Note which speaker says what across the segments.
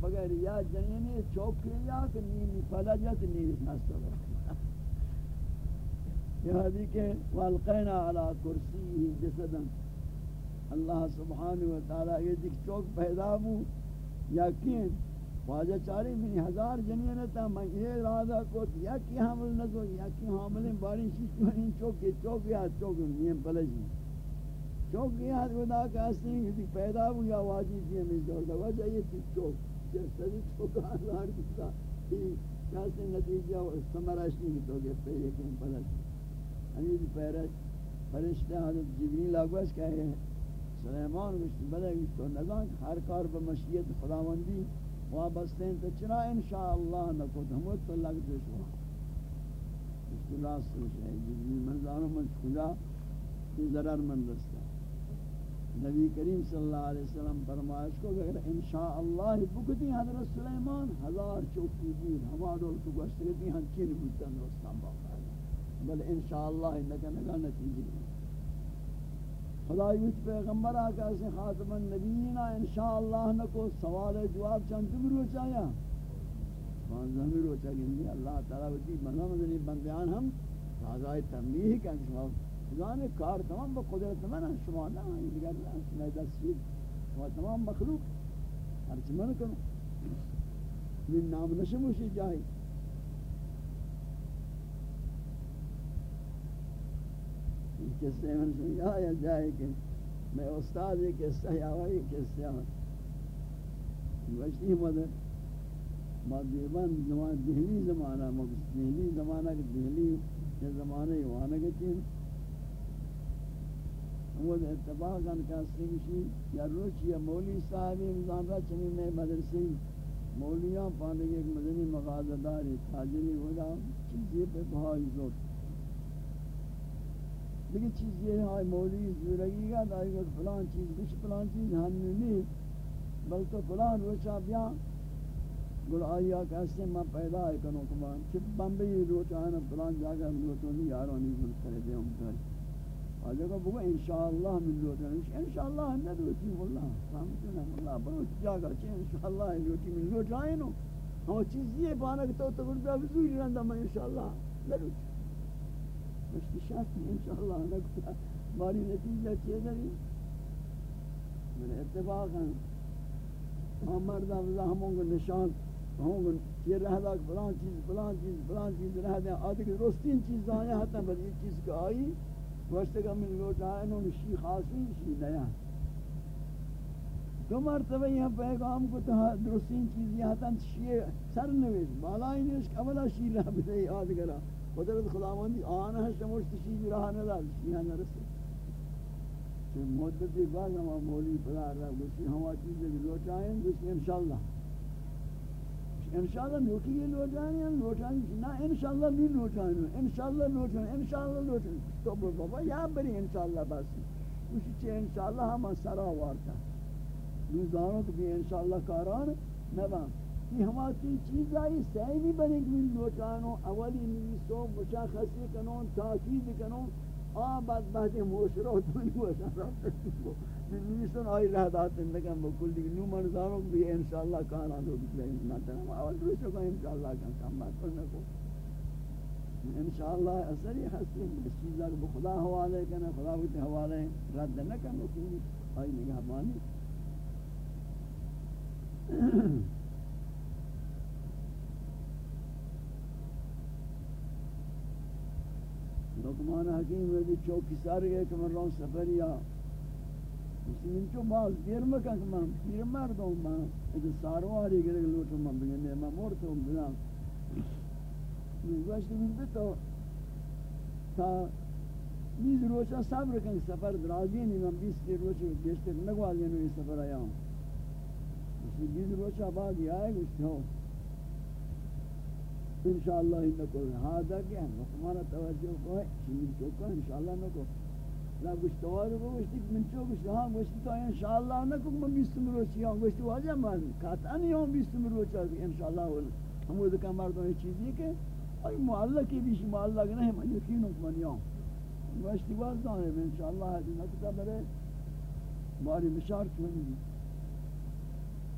Speaker 1: بغیر یا جنین چوکی یا کہ نیمی فلجت نیمی نستر یہ حدیث کہ والقینا علی کرسی جسدا۔ اللہ سبحانہ وتعالی یہ دیکھ چوک پیدا ہو یقین واجہ چاری منی ہزار جنین تا میں یہ ارادہ کو یا کی حامل نہ یا کی حامل باری چیز میں چوک چوک یا چوک نیم پلجی چوک یہ خدا کا اصلی کہ پیدا ہو یا واجی جی میں جوڑ دا وجہ یہ چوک۔ جس سری چوک ہزار کتا یہ کیسے نتیجہ اور ثمرش نہیں تو گے پہ یہ کہ پلجی ہمیں پیرش، فرشتہ حضرت جبریل آگوش کہے سلیمان گوشت، بلے گوشت تو نگان ہر کار بمشیت خداوندی وابستے ہیں تو چرا؟ انشاءاللہ نکو ہمت تو لگ دے شو اس کی راست سوچ ہے جبریل منظاروں من خدا کی ضرر من رستا نبی کریم صلی اللہ علیہ وسلم فرمائش کو اگر انشاءاللہ بکتی حضرت سلیمان، ہزار چوکی بود ہوا دول تو گوشتگتی ہم چین بودتن رستان باقا بل انشاءاللہ نگا نگا نتیجی خدا یوت پیغمبر آکا سے خاتم النبیین انشاءاللہ نکو سوال جواب چند بھی روچ آیا مانزہ بھی روچ اللہ تعالیٰ وچی مزہ مزنی بندیان ہم راضائی تنبیہ کہ شما۔ خدا کار تمام با قدرت من هم شما نا یہ دیگر نا شما دستگیر شما تمام مخلوق. ہرچی من کنو من نام نشموشی جائی قصے میں سمجھا یا جائے کہ میں استاد ایک قصہ یا وہی قصہ وشتی مدد ما دیوان زمان دہلی زمانہ مقصد دہلی زمانہ کہ دہلی یہ زمانہ یوانا کے تین وہ اتفاقاً کہتے ہیں یا روچ یا مولی صاحبی امزان را چنی میں مدرسی. مولیاں پانے کے ایک مدنی مغازہ داری تاجری ہوگا چیزی پہ بہائی زور. دیگه چیز یہ ہے مولی زورگی کا دائی گا فلان چیز کچھ فلان چیز ہم نہیں بلکہ فلان روچا بیا گل آیا کہتے ہیں میں پیدا ہے کنو کمان چپ بمبئی روچا ہے نا فلان جاگا ہم روچا نہیں یارانی گل کرے دے ہم کر آجا کہ بگو انشاءاللہ من روچا انشاءاللہ ہم نے روچی مولا رحمتنا مولا بروچ جاگا چھے انشاءاللہ ہم روچی من روچا ہے نو ہم چیز یہ پانا کہ تو تکر بیا بزوری رندہ میں انشاءاللہ نروچ مشتی شرط انشاءاللہ نکتا باری نتیجہ چیئے داری من اتفاقا ہم مردہ وزا ہموں کو نشان ہموں کو یہ رہ دا کہ فلان چیز فلان چیز فلان چیز رہ دیں آدھے کہ رستین چیز آیا ہتا بل یہ چیز کا آئی وشتے کا من لوٹا ہے انہوں نے شی خاصی شی نیا دو مرتبہ یہاں پیغام کو تو درستین چیز یہ ہتا شی سر نویز بالائی نیش اولا شی رہ بدے یاد کرا قدرت خداوندی آن ہے شموش تشیدی رہا ندار شیہاں نرسے کہ مدتی بعد ہم مولی پلا رہا گوشی ہوا چیزیں لوٹائیں گوشی انشاءاللہ انشاءاللہ نوٹی یہ لوٹائیں یا لوٹائیں نا انشاءاللہ بھی لوٹائیں انشاءاللہ لوٹائیں انشاءاللہ لوٹائیں تو بابا یا بری انشاءاللہ بس۔ گوشی چھے انشاءاللہ ہم سرا وارتا روزانوں کو بھی انشاءاللہ کاران نبا۔ کہ ہماری چیز آئی صحیح بھی بنے گی لوٹانو اولی نویسو، مشاخصی کنون، تاکید کنون آباد بعد موشرہ دونی وشارہ نویسن آئی رہ داتن لگن بکل دیکھ نو منظاروں بھی انشاءاللہ کانا دو بکلیں ناتنا اول دوسروں کا انشاءاللہ کان کام بات کرنے کو انشاءاللہ اثری حسن اس چیزا کو خدا حوالے کنا خدا ہوتے حوالے رد نہ کرنے کی آئی نگاہ بانی لقمان حکیم ویدی چوکی سار گئے کہ من رون سفر چو باز دیر مکن کہ من پیر مردوں من. اگر سارو آری گرے لوٹو من بگنے من مورتو بنا گوشت من بتو تا نیز روچا صبر کن سفر درازی نہیں من بیس دیر روچا بیشتر نگوالی نوی سفر آیا ہوں بیس روچا بعد یہ آئے گوشت ہو انشاءاللہ نہ کو ہادا کیا ہمارا توجہ کو ہے چیز کو کو انشاءاللہ نہ کو لا کچھ توار کو کچھ من چو کچھ ہاں کچھ تو انشاءاللہ نہ کو من بیس مرو چی ہوں کچھ واجہ مان کہتا نہیں ہوں بیس مرو چا انشاءاللہ ہم وہ کا مردوں یہ چیز ہے کہ ائی معلق کی بھی معلق نہیں من یقین کو من یوں واشتی واز دانے انشاءاللہ ہے نہ کتاب ہے باری بشارت من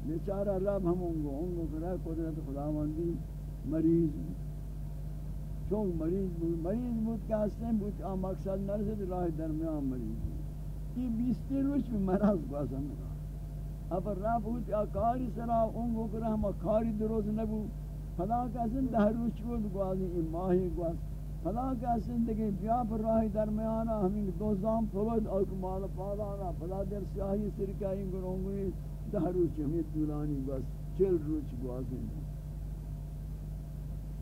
Speaker 1: بیچارہ رب ہم انگو انگو کرا قدرت خداوندی مریض چون مریض بود مریض بود کہ ہستیں بود آ مقصد نرسد راہ درمیان مریض بود. یہ بیستی روچ بھی مرض گوازن رہا اب رب بود یا کاری سرا انگو کرا ہم کاری دروز نبو فلا کسن دہ روچ بود گوازی این ماہی گواز فلا کسن دیکھیں بیا پر راہ درمیانا ہمیں دو زام پود اور کمال پالانا فلا در سیاہی سرکائی گرونگوی دہ روچ ہمیں طولانی گواز چل روچ گوازی من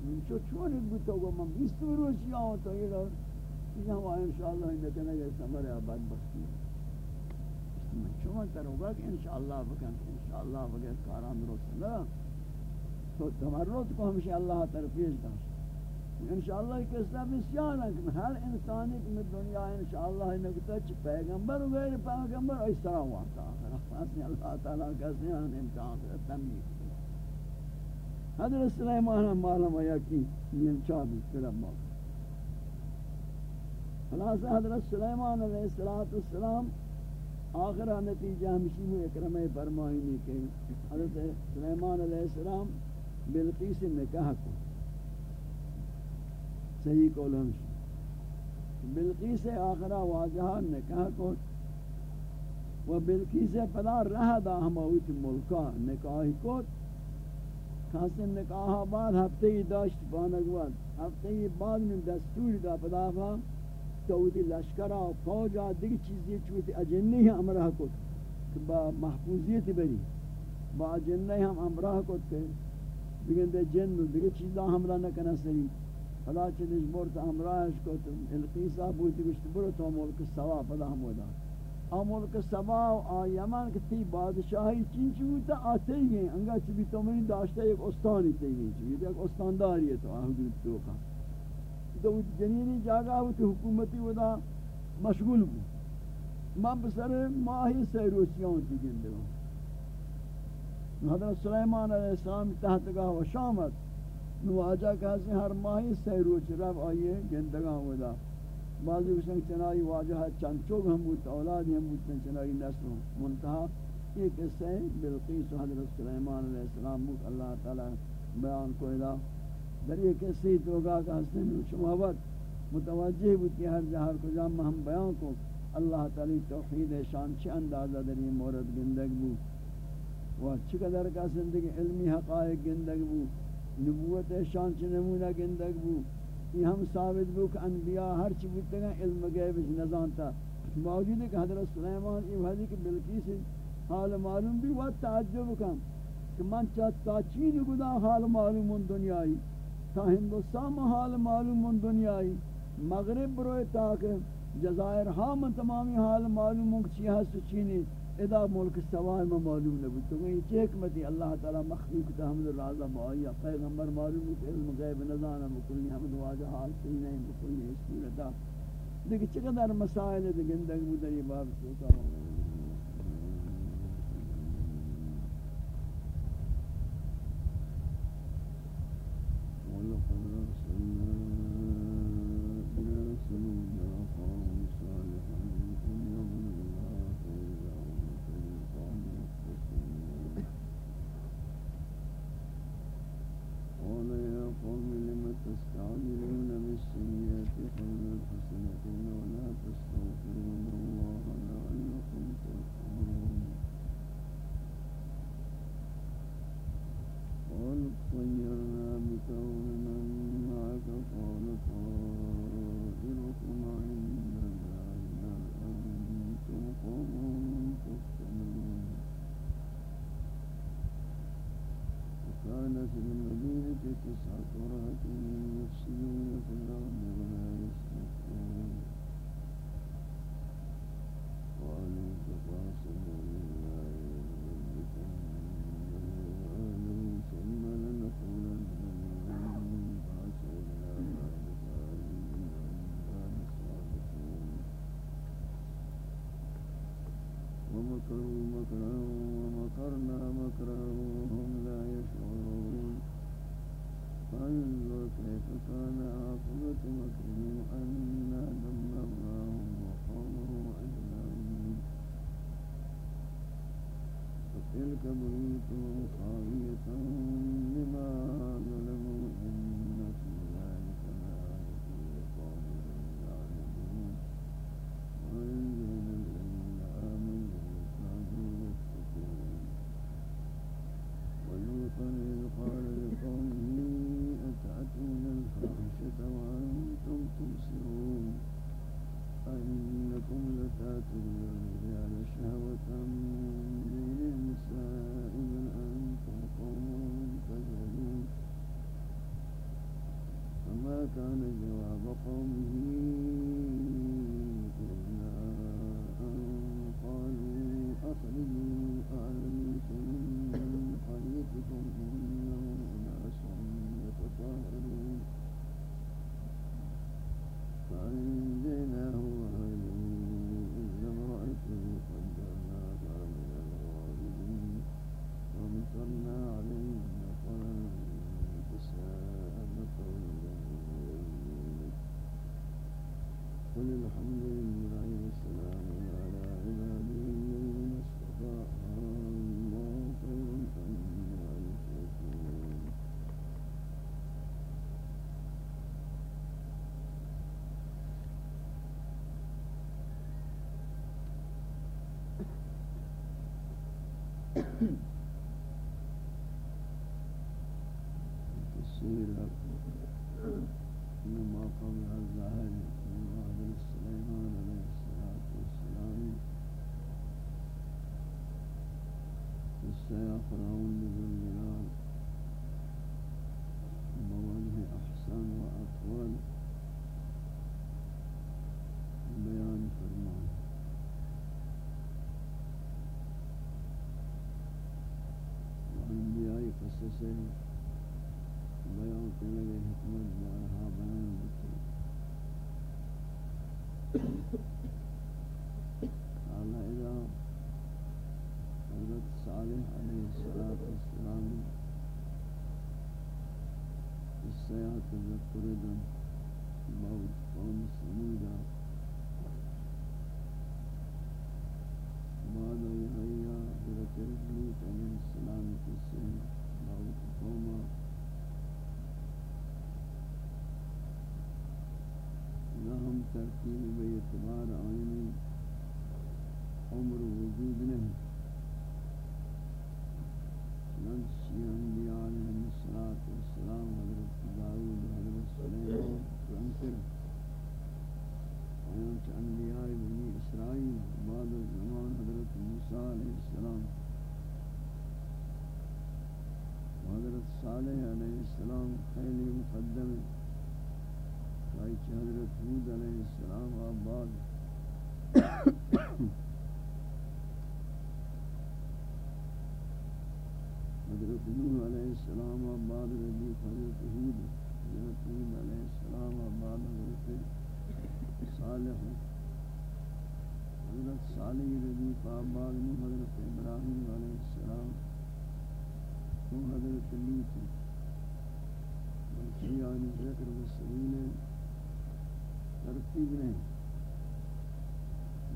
Speaker 1: چو چون ایک بودتا گو من بیست روچی آن تا یہ لار یہ ہم آئے انشاءاللہ ہی نکنے گئے سمر آباد بختی من چون تر ہوگا کہ انشاءاللہ بکن انشاءاللہ بگیر کاران درست نا تو تمرد کو ہمشہ اللہ طرف پیش داشت انشاءاللہ ایک قصہ بسیار ہے ہر انسانی کی میں دنیا انشاءاللہ نکتا چھ پیغمبر و غیر پیغمبر اس طرح ہوا تھا اللہ تعالیٰ کہتے ہیں امتحان سے تمیز حضرت سلیمان ہم معلوم ہے کہ یہ چابی کرم ما. خلاص حضرت سلیمان علیہ السلام آخرہ نتیجہ ہمشی میں اکرم فرمائنی کہ حضرت سلیمان علیہ السلام بلقیس نکاح کو صحیح قول ہمشی بلقیس آخرہ واجہا نکاح کو و بلقیس پدا رہ دا ہمویت ملکہ نکاحی کو خاصن نکاح بعد ہفتے ہی داشت بانگوان ہفتے ہی بعد میں دستور دا پدافا توتی لشکرہ فوجا دیگی چیزی چوتی اجنی ہم امرہ کت کہ با محفوظیت بری با اجنی ہم امرہ کت کہ بگن دے جن دیگی چیزا ہمرہ نکنا سری فلا چنش بورتا امراہش کت القیسہ بوتی گشت برو تو ملک سوا پدا ہم ودا ملک سبا و یمن کہ تی بادشاہی چین چوتا آتے ہیں۔ انگا چبی تو منی داشتا ایک استانی تے گئی چبی ایک استانداری ہے تو حدود تو کا تو جنینی جاگا ہوتی حکومتی ودا مشغول بو من بسر ماہی سے روسیان گندے ہوں حضرت سلیمان علیہ السلام تحت گاہ و شامت، نواجہ کہتے ہیں ہر ماہی سے روچ رب آئیے گندگاہ ودا بعضی وشن چنائی واجہ چند چوگ ہم بود اولادی ہم بود چنائی نسل منتہا، یہ قصہ ہے، بلقیس حضرت سلیمان علیہ السلام بود اللہ تعالی بیان کو ادا در یہ قصہ تو گا کہ حسن شما وقت متوجہ بود کہ ہر جہر کو جام ہم بیان کو، اللہ تعالی توحید شان چھ اندازہ در یہ مورد گندگ بود۔ و چقدر کا زندگی علمی حقائق گندگ بود، نبوت شان چھ نمونہ گندگ بود۔ یہ ہم ثابت بو کہ انبیاء ہر چی بودتے گا علم غیب اس نظام تا موجود ہے کہ حضرت سلیمان یہ وحدی کہ بلکیس حال معلوم بھی وقت تعجب کم کہ من چاہتا چین گدا حال معلوم ان دنیای، تا ہندوستان حال معلوم ان دنیای، مغرب بروئے تاک جزائر ہاں من تمامی حال معلوم ان چی ہست چینی ادا ملک سوائے میں معلوم نہ نبی تو یہ چی حکمتی اللہ تعالی مخلوق تحمد الرازہ معایا پیغمبر معلوم ہے علم غیب نظانا بکلی حمد واجہ حال سے سینے بکلی اس صورتا دیکھ چقدر مسائل ہے گندگ مدر یہ باب سوتا ہوں. وَلَقَدْ أَرْسَلْنَا قبل الحسنة ولا ومكروا مكرا ومكرنا مكرا وهم لا يشعرون فانظر كيف كان عاقبة مكرهم أنا دمرناهم وقومهم أجمعين وفي تلك بيوتهم خاوية بما السيرة مما قبل ظاہر ہے حضرة سليمان عليه السلام والسلام قصة فرعون نے ترتیب نہیں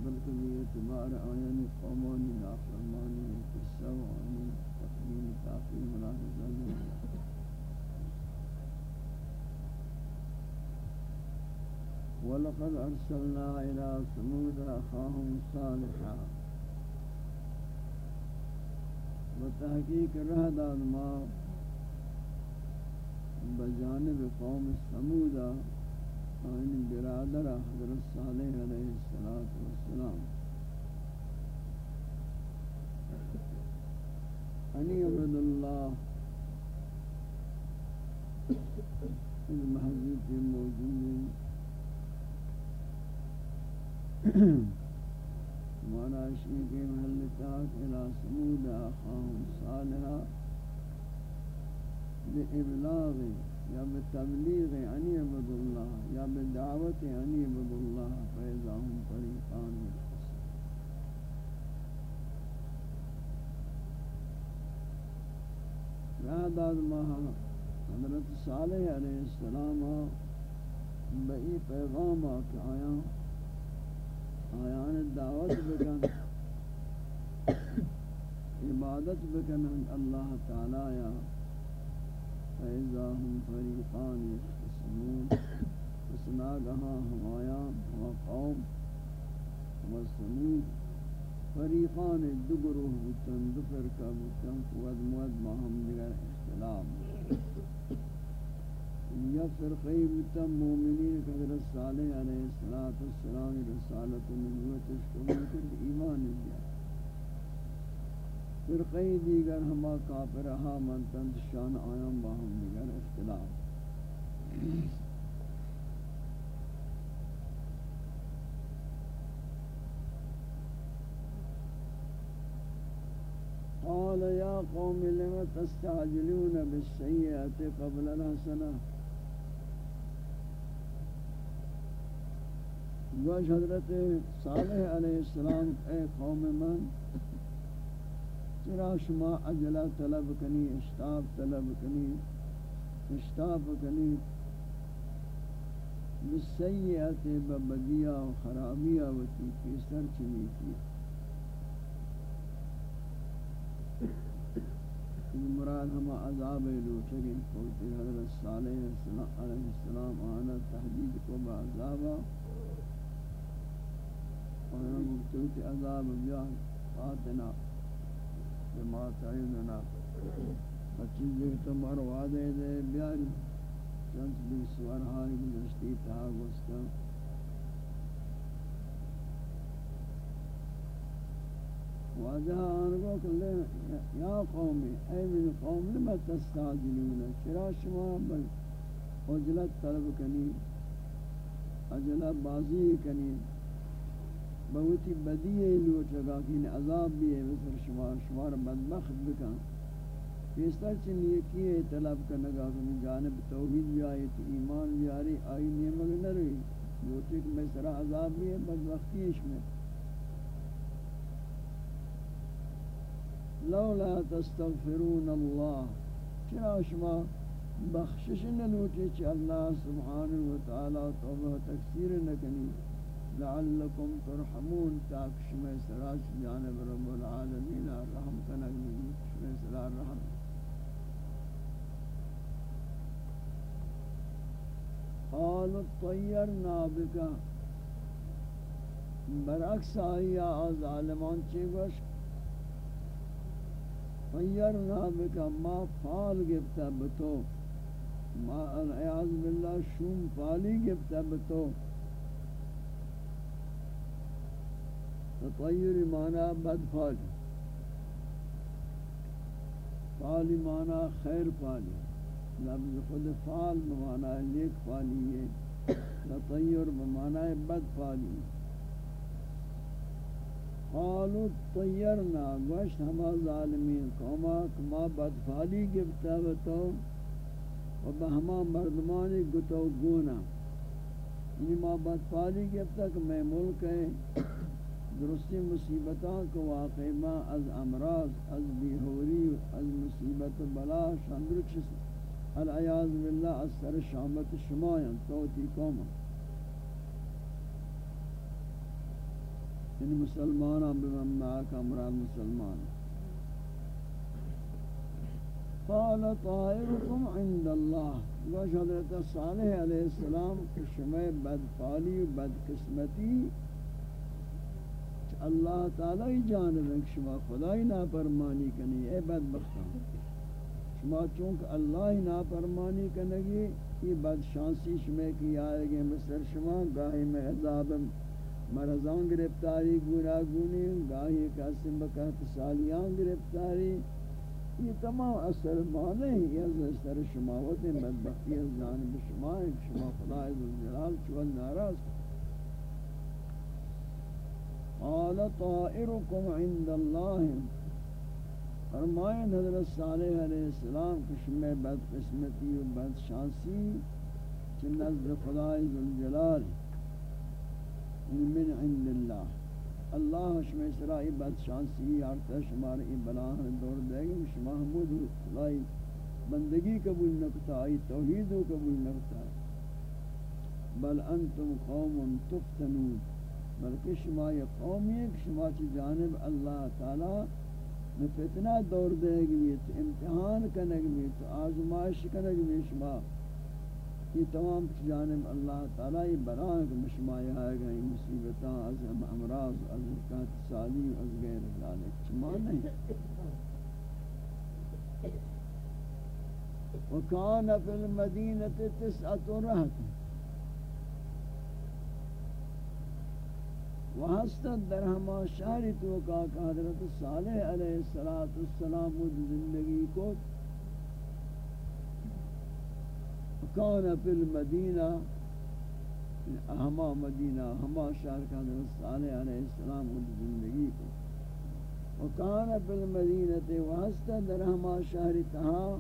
Speaker 1: بلکہ یہ اعتبار آیانی قومانی، نافرمانی قصہ و آنی تقدیم تاقیم ملاحظہ نہیں ولقد أرسلنا إلى ثمود أخاهم صالحا۔ بتحقیق رہ داد ما بجانب قوم ثمودہ۔ آئین برادر حضرت صالح علیہ السلام انی عبد اللہ اس محضی کے موجود مانا اشی کے محل محلتات الى سمود آخاهم صالحا بإبلاغ یا بتبلیغ عنی عبد اللہ یا بدعوت عنی عبد اللہ فیضا ہم فریقان یاد آد حضرت صالح علیہ السلام بئی پیغام کہ آیا، آیان دعوت بکن، عبادت بکنن اللہ تعالی یا فیضا ہم فریقان یختصمون فسناگہاں ہمایا ہما قوم ہما سمود فریقان دو گروہ بتن دو فرقہ بتن قوت موت ماہم دیگر اختلاف یا فرقی بتن مومنین کہ حضرت صالح علیہ السلام رسالت نبوت اشکمل کر ایمان دیا فرقی دیگر ہما کافرہا منتند شان آیام باہم دیگر اختلاف. قال يا قوم لم تستعجلون بالسيئة قبل الحسنة؟ گوش حضرت صالح علیہ السلام، اے قوم من چرا شما عجلہ طلب کنی، اشتاب طلب کنی، اشتاب کنی، بسیعت ببدیہ و خرابیہ و تیکی سر چنی کی. مراد ہم عذاب لوٹگیں قلتی حضرت صالح علیہ السلام آنا تحدید کو با عذابا. اور مکتوت عذاب بیان فاتنا بما تعیدنا بچی جو تمہار وعدے دے بیان چند بھی سوارہائی گزشتی تہا گوستا واجہ آنگو کلے یا قومی اے من قوم لما تستعجلون چرا شما بل عجلت طلب کنی؟ عجلت بازی کنی؟ بہتی بدی ہے لوٹ لگا کہ عذاب بھی ہے مثل شمار شمار بدبخت بکن۔ پیستر چن نیکی ہے، طلب کرنے گا کہ جانب توحید بھی آئی، تو ایمان بھی آئی آئی نیمگ نہ رہی۔ لوٹے کہ میں سرا عذاب بھی ہے، بدبختی اس میں۔ لولا تستغفرون اللہ۔ چرا شما بخشش نہ لوٹے اللہ سبحانہ و تعالی توبہ تکثیر نہ کنی لعلكم ترحمون تاک شمع سراج جانب رب العالمین رحم کنگ شمع سراج رحم۔ قالوا طيرنا بك برعکس آیا ظالمان چی گوش؟ طيرنا بك ما فال گفتا بتو۔ ما العیاذ باللہ، شوم فالی گفتا بتو۔ تطیر معنی بد فالی فالی معنی خیر فالی لفظ خود فال بمعنی نیک فالی ہے. تطیر بمعنی بد فالی قالوا طیرنا گوشت ہما ظالمین. قوما کما بد فالی گفتا بتو و بہما مردمانی گتو گونا. یعنی ما بد فالی گفتا کہ میں ملک ہے. درستی مصیبتاں کو واقع ما از امراض، از بیہوری از مصیبت بلا شاندر شندرچ العیاذ باللہ، از سر شامت شمایاں توتی قوم. یعنی مسلمانہ بمن معاک امراض مسلمان. قال طائركم عند الله. و حضرت صالح علیہ السلام شمع بدفالی و بدقسمتی اللہ تعالی جانب ہے شما خدای نافرمانی کنی، اے بدبختان۔ شما چونکہ اللہ نافرمانی کنگی، یہ بد شانسی شما کی آئے گے مصر شما گاہی میں عذاب، مرضان گرفتاری گناگونی گاہی قسم بکہت سالیان گرفتاری، یہ تمام اثر مانے ہیں۔ یہ اثر شما ہوتے ہیں بدبختی از جانب شما ہے شما خدای ذوالجلال چول ناراض۔ قال طائركم عند الله. فرمائیں حضرت صالح علیہ السلام کش میں بد قسمتی و بد شانسی چھ نزد خدای ذوالجلال. من عند اللہ اللہ شما اسرائی بد شانسی آرتا شمار ای بلاہ دور دے گی، شما حمود خدای بندگی قبول نکتا آئی توحید قبول نکتا. بل انتم قوم تفتنون. بلکہ شما یہ قوم ہے کہ شما چی جانب اللہ تعالی میں فتنہ دور دے گی تو امتحان کنگ بھی تو آزمائش کنگ بھی شما یہ تمام جانب اللہ تعالی برائے کہ مشمائی آئے گا مصیبتاں از امراض از کات سالی، از غیر ذالک چما نہیں۔ وکان فی المدینة تسعت رہت وحسن در ہما شہری تو کا حضرت صالح علیہ السلام زندگی کو کان فی المدینہ، ہما مدینہ، ہما شہر کا حضرت صالح علیہ السلام زندگی کو۔ وکان فی المدینہ وحسن در ہما شہری تہا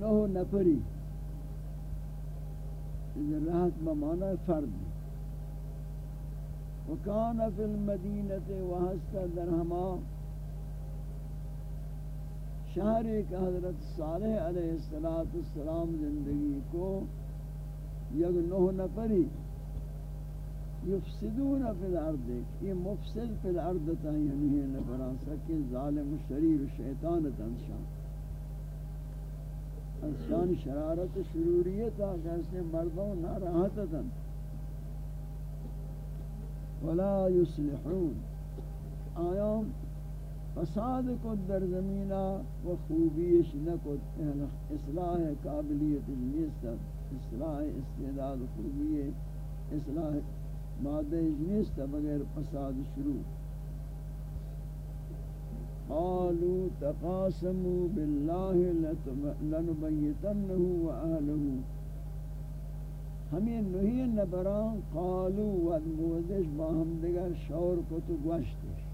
Speaker 1: نو نفری راحت بمانا فرد وکان فی المدینت المدینة وحسک درہما شہر ایک حضرت صالح علیہ السلام زندگی کو یک نوہ نفری یفسدون فی الارض۔ یہ مفسد فی الارض تا یعنی ہے نفران سکے ظالم شریر شیطان تنشان۔ انسان شرارت شروریت آگے مردوں نہ راحت تن ولا يصلحون۔ آیام فساد کو در زمینہ و خوبیش نکت یعنی اصلاح قابلیت نیست، اصلاح استعداد خوبی، اصلاح مادہ نیست، بغیر فساد شروع۔ قالوا تقاسموا بالله لنبيتنه وأهله. ہمیں نوہی نبران قالو و موزش با ہم دیگر شور کو تو گوشتش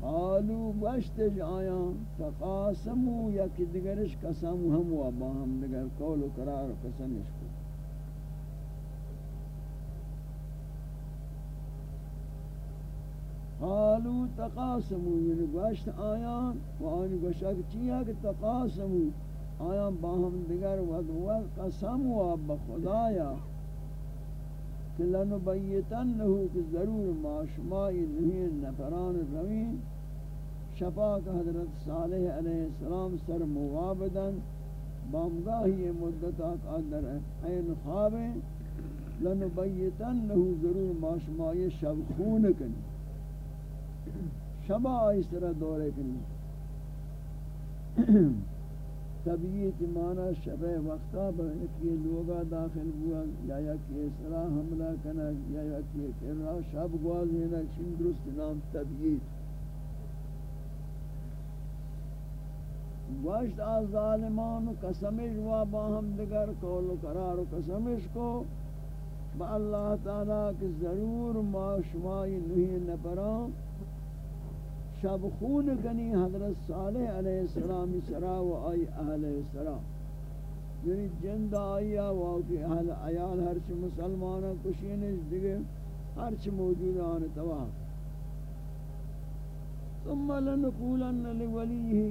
Speaker 1: قالو گوشتش آیا تقاسمو یکی دیگرش قسم ہم و با ہم دیگر قول و قرار و قسمش کو. قالو تقاسمو یعنی گوشت آیا و آنی گوشت چیئے کہ تقاسمو آیا باہم دیگر ود ود قسم و بخدایا کہ لنبیتنہو کہ ضرور معاشمائی نہین نفران روین. شفاق حضرت صالح علیہ السلام سر موابدن بامگاہی مدتا قدر این خوابیں لنبیتنہو ضرور معاشمائی شب خون کنی. شبا اس طرح دورے کنی طبیعت معنی شب وقتا بہنکی لوگا داخل ہوا، یا یا یکی اسرا حملہ کنا یا یا یکی کرا شب گواز ہے چین درست نام طبیعت۔ گوشت آز ظالمان و قسمش و با ہم دگر قول و قرار و قسمش کو۔ با اللہ تعالی کہ ضرور ما شمائی نوی نپران شب خون کنی حضرت صالح علیہ السلام سرا و آئی اہل سرا۔ یعنی جند آیا واقعی اہل ایال ہرچ مسلمانا کشینش دیگے ہرچ موجود آن تواہ ثم لنقولن لولیه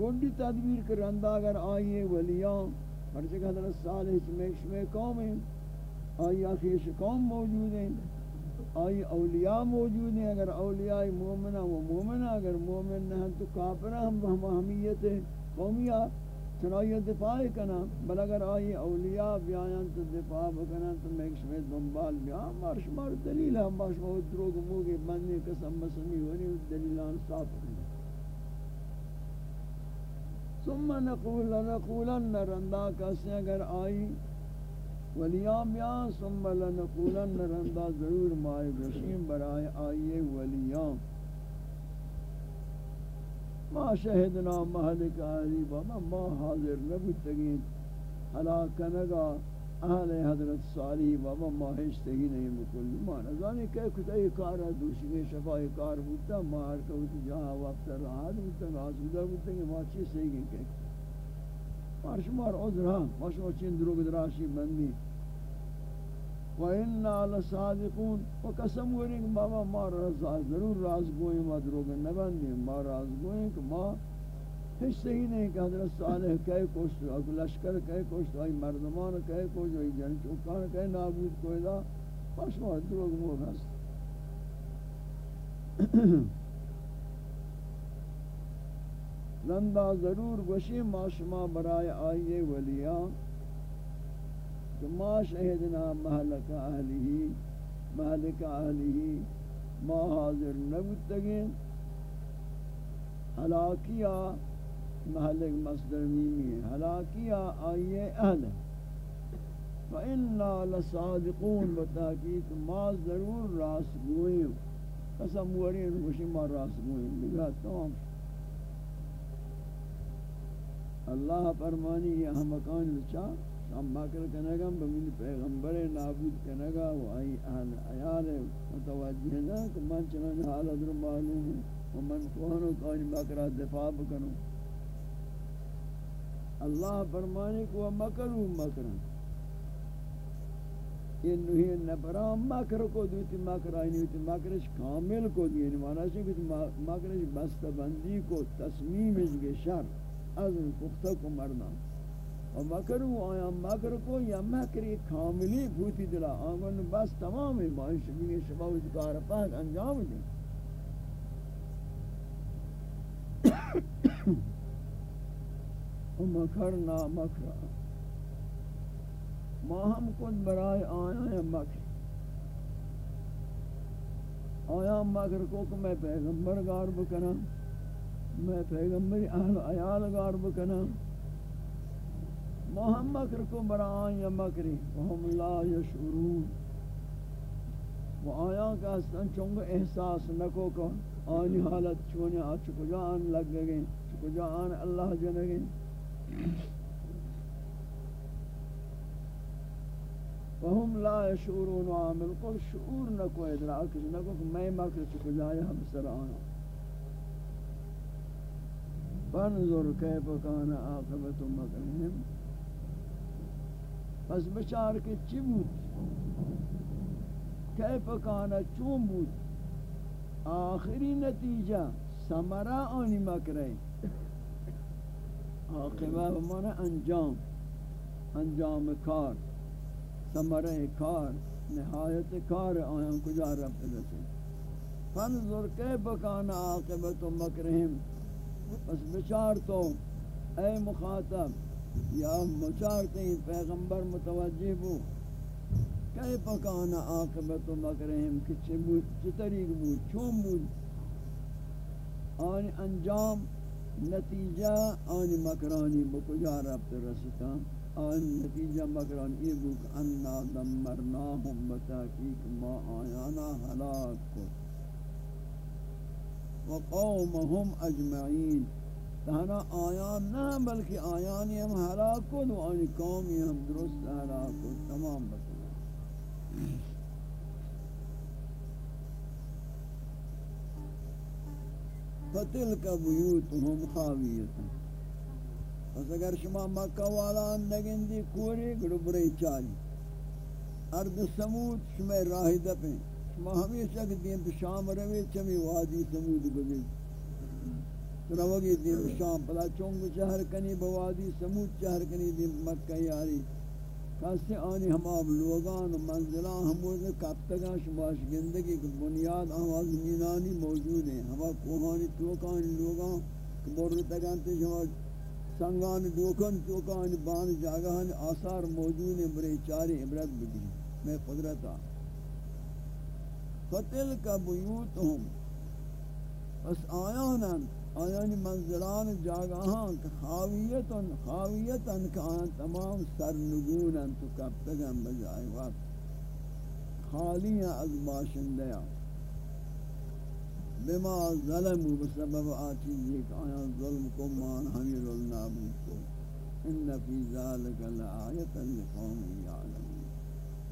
Speaker 1: گنڈی تدبیر کرندہ اگر آئیے ولیان ہر جگہ حضرت صالح چمیش میں قوم ہیں، آئی آخیش قوم موجود ہیں۔ آئی اولیاء موجود ہیں اگر اولیاء مومنہ و مومنہ اگر مومن نہ تو کافرہ ہم ہمیت قومیہ چنائی دفاع کنا بل اگر آئی اولیاء بیان تو دفاع بکنا تو میں شمید بمبال بیان مارش مار دلیل ہم باش بہت دروگ موگے بندے قسم بسمی ونی دلیلان صاف کرنا ثم نقول لنقولن رندا کسی اگر آئی ولیان بیان ثم لنقولن رندا ضرور مائے گشیم برائے آئیے ولیان ما شہدنا مہلک آلی بابا ما حاضر نبوتگین حلاکنگا اہل حضرت صالح بابا ما ہشتگی نہیں بکلی۔ ما نظانی کہ کتائی کارا دوشی شفائی کار بودتا، ما ہر ہرکوتی جہاں وقت راحت بودتا آسودہ بودتا کہ ما چیز سیگی کہ مارشمار عذر ہاں ماشو چین دروگ دراشی بندی و انا لصادقون و قسم ورنگ بابا ما رضا ضرور راز گوئی ما دروگ نبندی ما راز گوئی کہ ما ہیچ صحیح نہیں کہ حضرت صالح کہے کوشت اگر لشکر کہے کوشت آئی مردمان کہے کوشت آئی جن چوکان کہے نابود کوئی دا ماشمار دروگ مور ہست لندا ضرور گوشی ما شما برای آئیے ولیاں کہ ما شہدنا محلک اہلی محلک اہلی ما حاضر نبتگین حلاکیہ محلک مصدر میمی ہے حلاکیہ آئیے اہل۔ فإنا لصادقون بتحقیق، ما ضرور راست گوئیں۔ قسم ورین گوشی ما راست گوئیں۔ لگا تمام۔ اللہ فرمانی، یہ ہم مکان لچا ہم ماکر کنگا بمین پیغمبر نابود کنگا و آئی اہل عیال متوجہ نا کہ من چنان حالت رو معلوم و من کوہنو کانی مکرہ دفاع بکنو۔ اللہ فرمانی کو مکرو مکرن یہ نوہی نبرام مکر کو دوتی مکر آئی نیوتی مکرش کامل کو دی یعنی معنی ہے کہ مکرش بستبندی کو، تصمیم اس کے شر۔ از پختہ کو مرنا۔ اور مکرو آیا مکر کو یا مکری کاملی بھوتی دلا۔ آنگن بس تمام ہے باعث بھی شبہ ادکار پاک انجام دیں مکرنا مکرا ما ہم کن برائے آیا یا مکر۔ آیا مکر کو کہ میں پیغمبر گار بکنم میں پیغمبری اہل عیال گار بکنا محمد مکر کو برآن یا مکری وہم لا یشعرون. و آیا کا سن چونگ احساس نکو کو آنی حالت چونے آ چکو جان لگ گئے چکو جان اللہ جنگے وهم لا يشعرون عامل کو شعور نکو ادراک، نکو میں مکر چکو جائے ہم سر آنا. فانظر کیف کان عاقبت مکرہم پس بچار کے چی بود؟ کیف کان چون بود؟ آخری نتیجہ سمرہ آنی مکرہ عاقبہ بمانا انجام انجام کار سمرہ کار نہایت کار آیاں کجا رب رسے فانظر کیف کان عاقبت مکرہم پس بچار تو اے مخاطب، یا مچارتے ہیں پیغمبر متوجہ بو کئی پکانا آقبت و مکرہم کچھ بود چی طریق بود چون بود آنی انجام، نتیجہ آنی مکرانی بکجا ربط رسکا آنی نتیجہ مکرانی یہ بود انا دمرناہم بتاکیک ما آیانا حلاک کو۔ وقومهم اجمعین تہنا آیان نہ بلکہ آیانی ہم ہلاک کو دو آنی قومی ہم درست ہلاک کو تمام بسنا فتلک بیوتهم خاویتا پس اگر شما مکہ والا اندگن دی کوری گڑو برئی چالی. ارد سمود شما راہی دپیں ما ہمیشہ کہ دین شام روی چمی وادی سمود گزی روگی دین شام پلا چونگ چہر کنی، بوادی سمود چہر کنی، دین مکہ یاری۔ کاسے آنی ہم آب لوگان منزلان ہموز کابتگاں شباش گندگی کی بنیاد، آواز مینانی موجود ہیں۔ ہما کوہانی توکان لوگان کبورتگان تے شما سنگان دوکن توکان بان جاگہان آثار موجود ہیں برے چاری عبرت بگی میں قدرت آ فتل کا بیوتهم پس آیانا، آیانی منزلان جاگاہاں خاویتا خاویتا کان تمام سرنگونا تو کب تگم بجائے وقت خالیاں از باشندیا بما ظلموا بسبب آچیز ایک آیان ظلم کو مان حمیر النابود کو۔ ان فی ذالک لآیتا لقوم یعلمون۔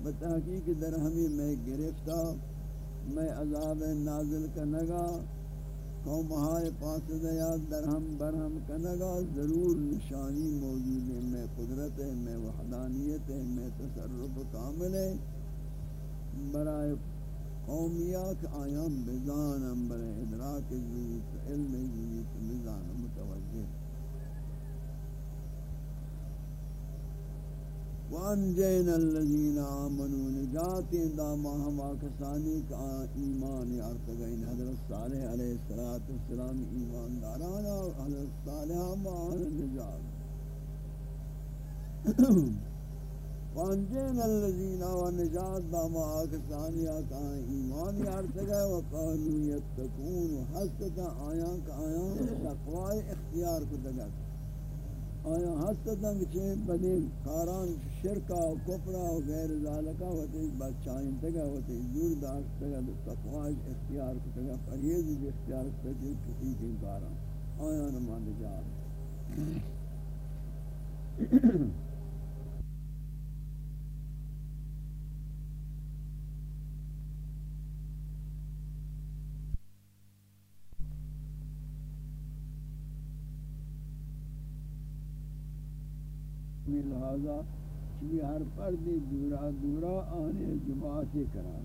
Speaker 1: بتحقیق در ہمیں میں گرفتہ میں عذاب نازل کنگا قوم ہائے پاس دیا درہم برہم کنگا ضرور نشانی موجود ہے، میں قدرت ہے، میں وحدانیت ہے، میں تصرف کامل ہے۔ برائے قومیات آیام بزانم برائے ادراک زیت، علم زیت بزانم متوجہ۔ وانجین الذین آمنوا نجات داما ہما کسانی کا ایمان ارتگین حضرت صالح علیہ السلام ایمان دارانا حضرت صالح مان نجات۔ وانجین الذین ونجات داما کسانی کا ایمان ارتگین وقالوا یتکون حسد آیاں کا آیاں تقوی اختیار کو دگت آیا ہستتاں چھے بدے کاران شرکا و کفرا و غیر ذالکا ہوتے بچائیں تگا ہوتے دور داشت تگا تقواج اختیار تگا پریز اختیار تگا کسی کے کاران۔ آیا نمان جار میں لہذا چوی ہر پردی دورا دورا آنے جماعتی کران۔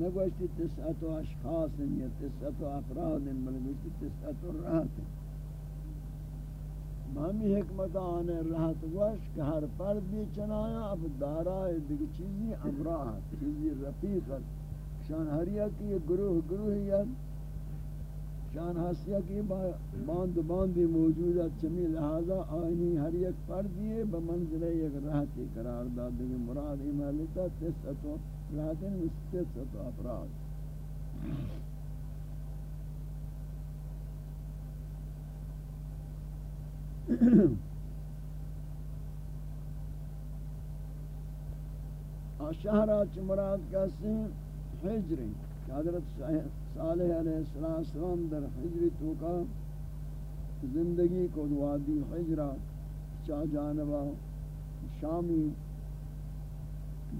Speaker 1: نگوشتی تسعت و اشخاص یا تسعت و افراد بلگوشتی تسعت و راحت ہمی حکمت آنے راحت گوش کہ ہر پردی چنایا، اب دارائے دیکھ چیزی امراہ چیزی رفیقت شان ہریا کی گروہ گروہ یا شان ہستیا کی باند باندی موجود ہے، چمی لہذا آئینی ہر یک پر دیئے بمنزل ایک رہتی قرار داد دیگے مراد ایمالیتا تسعتو رہتن یعنی تسعتو افراد. شہرہ چمراد کہتے ہیں؟ حجر حضرت صالح علیہ السلام در حجر تو کا زندگی کو وادی حجرہ چا جانبا شامی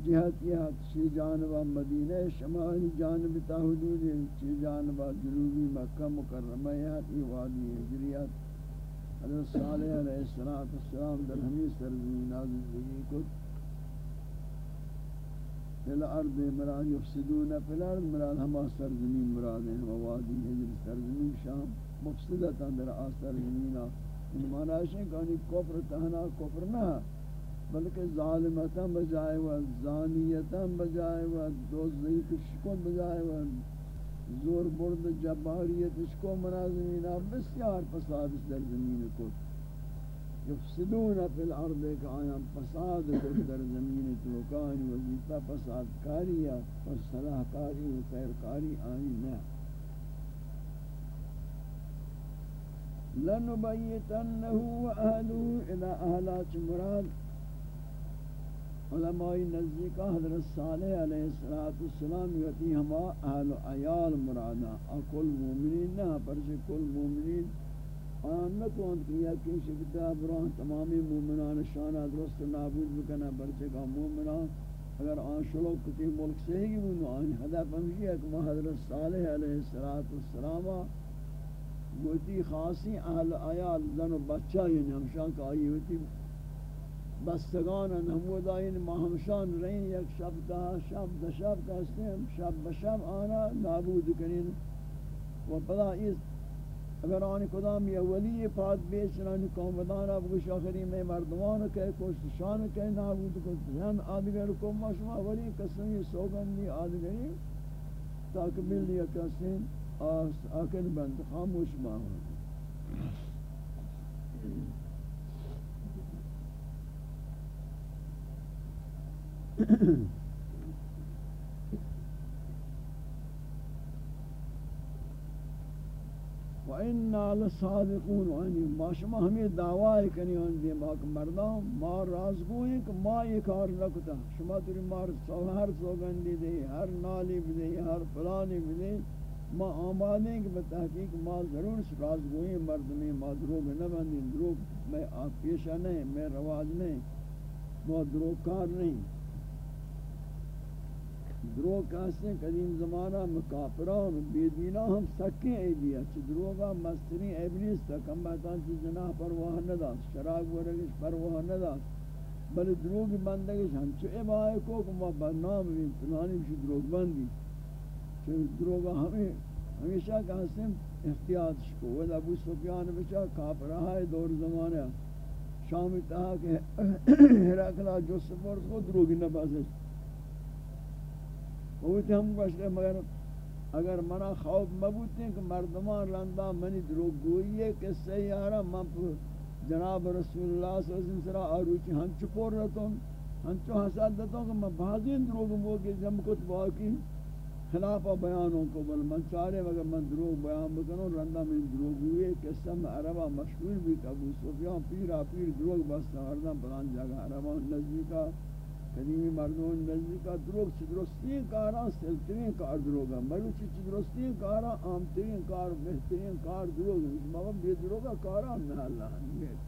Speaker 1: جہت یہ چی جانبا مدینہ شمالی جانب تا حدود چی جانبا جنوبی مکہ، مکرمہ یہ وادی حجریت حضرت صالح علیہ السلام در ہمی سرزمین زندگی کو فی الارض مراد یفسدون فی الارض مراد ہما سرزمین مراد ہیں، ہما وادی حجر یعنی سرزمین شام مفسدتا در آ سرزمین ان یعنی معنی ہے کہ کفر تہنا کفر نہ، بلکہ ظالمتا بجائے و زانیتا بجائے و دوزی کشکن بجائے و زور برد جباریت اس کو منازمین، بسیار فساد در زمین کو یفسدون فی الارض کہ آیا فساد در زمین توکانی وزیفہ فساد کاری یا صلاح کاری و خیر کاری آئی نہ لنبیتنه و اہلو الى اہلات مراد. علماء نزدیکہ حضرت صالح علیہ السلام یتی ہما اہل و عیال مرادا. اکل مومنین نہ پرچہ کل مومنین آن نکوند کہ یا کہ شکتا بران تمامی مومنان شانہ درست نابود بکنا برچے کا مومنان اگر آن شلوک کتی ملک سے ہی گی آن حدف ہمشی ہے کہ حضرت صالح علیہ السلام گوتی خاصی اہل آیال زن و بچہ یعنی ہمشان کا آئی ہوتی بستگان نمود آئین ما ہمشان رہین یک شب تا شب دا شب کہستے ہیں شب بشب آنا نابود کنین. و پدا اس اگر آنی کدام یہ ولی پاد بیچ رانی قومدان اب کچھ آخری میں مردمان کہ کچھ شان کہ نابود کچھ زن آدگر کو مشما ولی قسمی سوگندی آدگری تاکہ مل لیا کسیم آکن بند، خاموش باہر Mm-hmm. وَإِنَّا لَصَادِقُونَ وَإِنِّي ما شما ہمیں دعوی کنی ان دی ماک مردان، ما راز گوئیں کہ ما یہ کار نکتا. شما تری مار سو ہر سوگندی دے ہر نالی بدے ہر پلانی بدے ما آمادیں کہ بتحقیق ما ضرور راز گوئیں مرد میں ما دروگ نہ بندیں دروگ میں آپ پیشہ نہیں میں رواج نہیں ما دروگ کار نہیں درو کاسے قدیم زمانہ مکافران بیدینا ہم سکیں ای بیا چھ دروگا مستری ابلیس تا کم باتان چھ جناح پرواہ نداس شراک ورگش پرواہ نداس بل دروگ بندگش ہم۔ چھ ابائے کو کم برنام بھی پلانی بشی دروگ بندی چھ دروگا ہمیں ہمیشہ کا احتیاط کو۔ وہ ابو سفیان بچا کافرہ ہے دور زمانہ شام تہا کہ ہرکلا جو سفر کو دروگی نہ بازے جی ہم گوشتے مگر اگر منا خوف مبوت ہیں کہ مردمان رندہ منی دروگ گوئی ہے کہ سیارہ من جناب رسول اللہ صلی اللہ علیہ وسلم آروچی ہنچ پور رہتا ہوں ہنچو حساد دیتا ہوں کہ میں بازین دروگ مو کہ جی جم کت باقی خلاف بیانوں کو بل من چارے مگر من دروغ بیان بکنوں، رندہ من دروغ ہوئے کہ سم عربہ مشہور بھی کہ ابو سفیان پیرا پیر دروغ بستا ہردہ پلان جگہ عربہ نزدیکا قدیمی مردون نزدیکا دروغ چی درستی کارا سلترین کار دروغا ملوچی چی درستی کارا عامترین کار بہترین کار دروغ بابا بے دروغا کارا میں اللہ نیت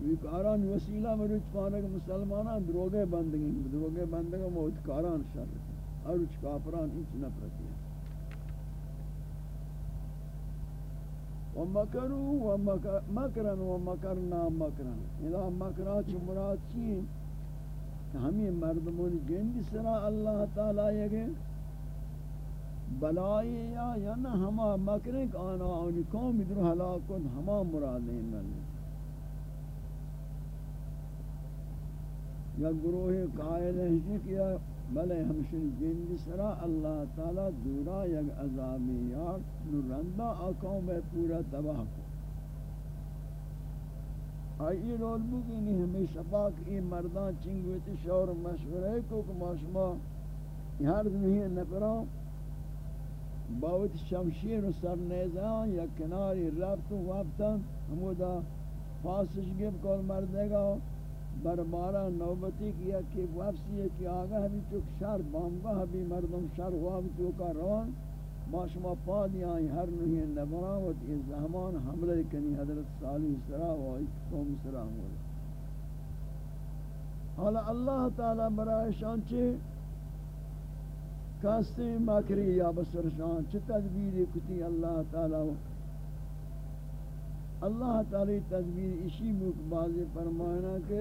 Speaker 1: یہ کاران وسیلہ مروچ پانک مسلمانان دروگے بندگی دروگے بندگی موت کاران شر اور اچ کافران انچ نفرتی ہے ومکروا ومکرا ومکرنا مکرا اذا مکرا چ مراد چی ہمیں مردمون جن سرا اللہ تعالی یہ بلائی یا یا نہ ہما مکرک آنا ان قوم در ہلاکت ہما مراد ہیں یا گروہ قائل ہیں کہ بلے ہمشن جن سرا اللہ تعالی دورا یک عذابی یار نرندہ آقاؤں میں پورا تباہ کو۔ آئی رول بکی نہیں ہمیں شفاق ای مردان چنگویتی شور مشورے کو کما شما ہر نہیں نفران باوت شمشیر و سر نیزان یا کناری ربط و وقتاً ہمودا فاسش گب کول مردے گا بربارا نوبتی کیا کہ واپسی ہے کہ آگاہ بھی چک شر بامگاہ بھی مردم شر ہوا بھی تو روان ما شما پا دیائی ہر نوہی نبراوت اس زمان حملے کنی حضرت صالح سرا و قوم سرا ہوئی حالا اللہ تعالی برای شان چے؟ کاستے مکری یا بسر شان چے؟ تدبیر کتی اللہ تعالی۔ اللہ تعالی تدبیر اسی موک بازی فرمائنا کہ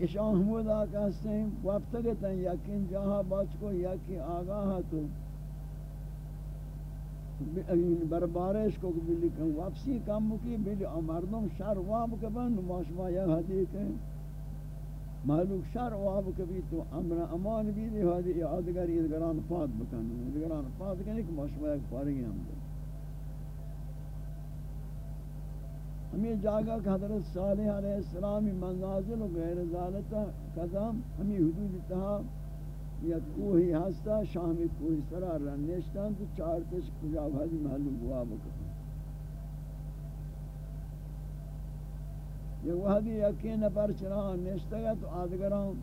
Speaker 1: اشان حمودا کہتے ہیں وابتگتا یقین جہاں بچ کو یقین آگاہ تو بربارش کو بلی کن واپسی کم کی بلی مردم شر واب کبن ماشما یا حدیث ہے معلوم شر واب کبی تو امر امان بھی دی حدیث ادگر ادگران فاد بکن ادگران فاد کنے کہ ماشما ایک پارگی ہم دے ہمیں جاگا کہ حضرت صالح علیہ السلام منازل و غیر ذالتا قدم ہمیں حدود تہا یا کوہی ہستا، شامی کوہی سرا رنشتان تو چار تش کجا بھاجی محلوم ہوا بکتا یہ وحدی یقین پر چرا گا تو آدگران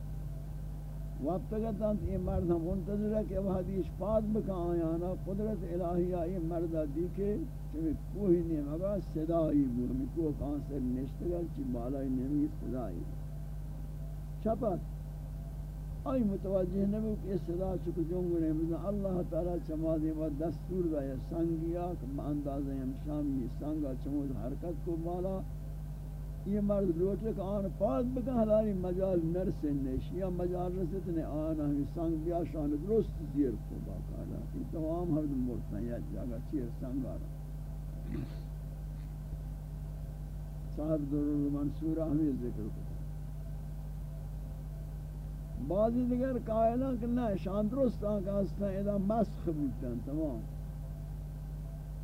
Speaker 1: وقت گتا یہ مرد ہم منتظر ہے کہ وحدی اشپاد بکا آیانا قدرت الہیہ یہ مرد دی کے کہ کوئی نہیں مگا صدای بو ہمیں کو کان سے نشتگل چی بالائی نمی صدای چپت آئی متوجہ نبو کہ یہ صدا چکو جنگو نہیں بزن اللہ تعالی چما دے و دستور دا یا سنگیا کہ اندازہ ہم شامی سنگا چمود حرکت کو بالا۔ یہ مرد لوٹے کہ آن پاک بکن حلالی مجال نرسن نیش یا مجال رسط نے آن ہمی سنگ بیا شان درست زیر کو باقا یہ تمام ہر دن مرتن یا جاگا چیر سنگ آرہا صاحب درور منصور ہمیں ذکر کو بعضی دیگر قائلہ کہ نہ، شان درست آنکہ ہستا ادا مسخ بودتاں تمام.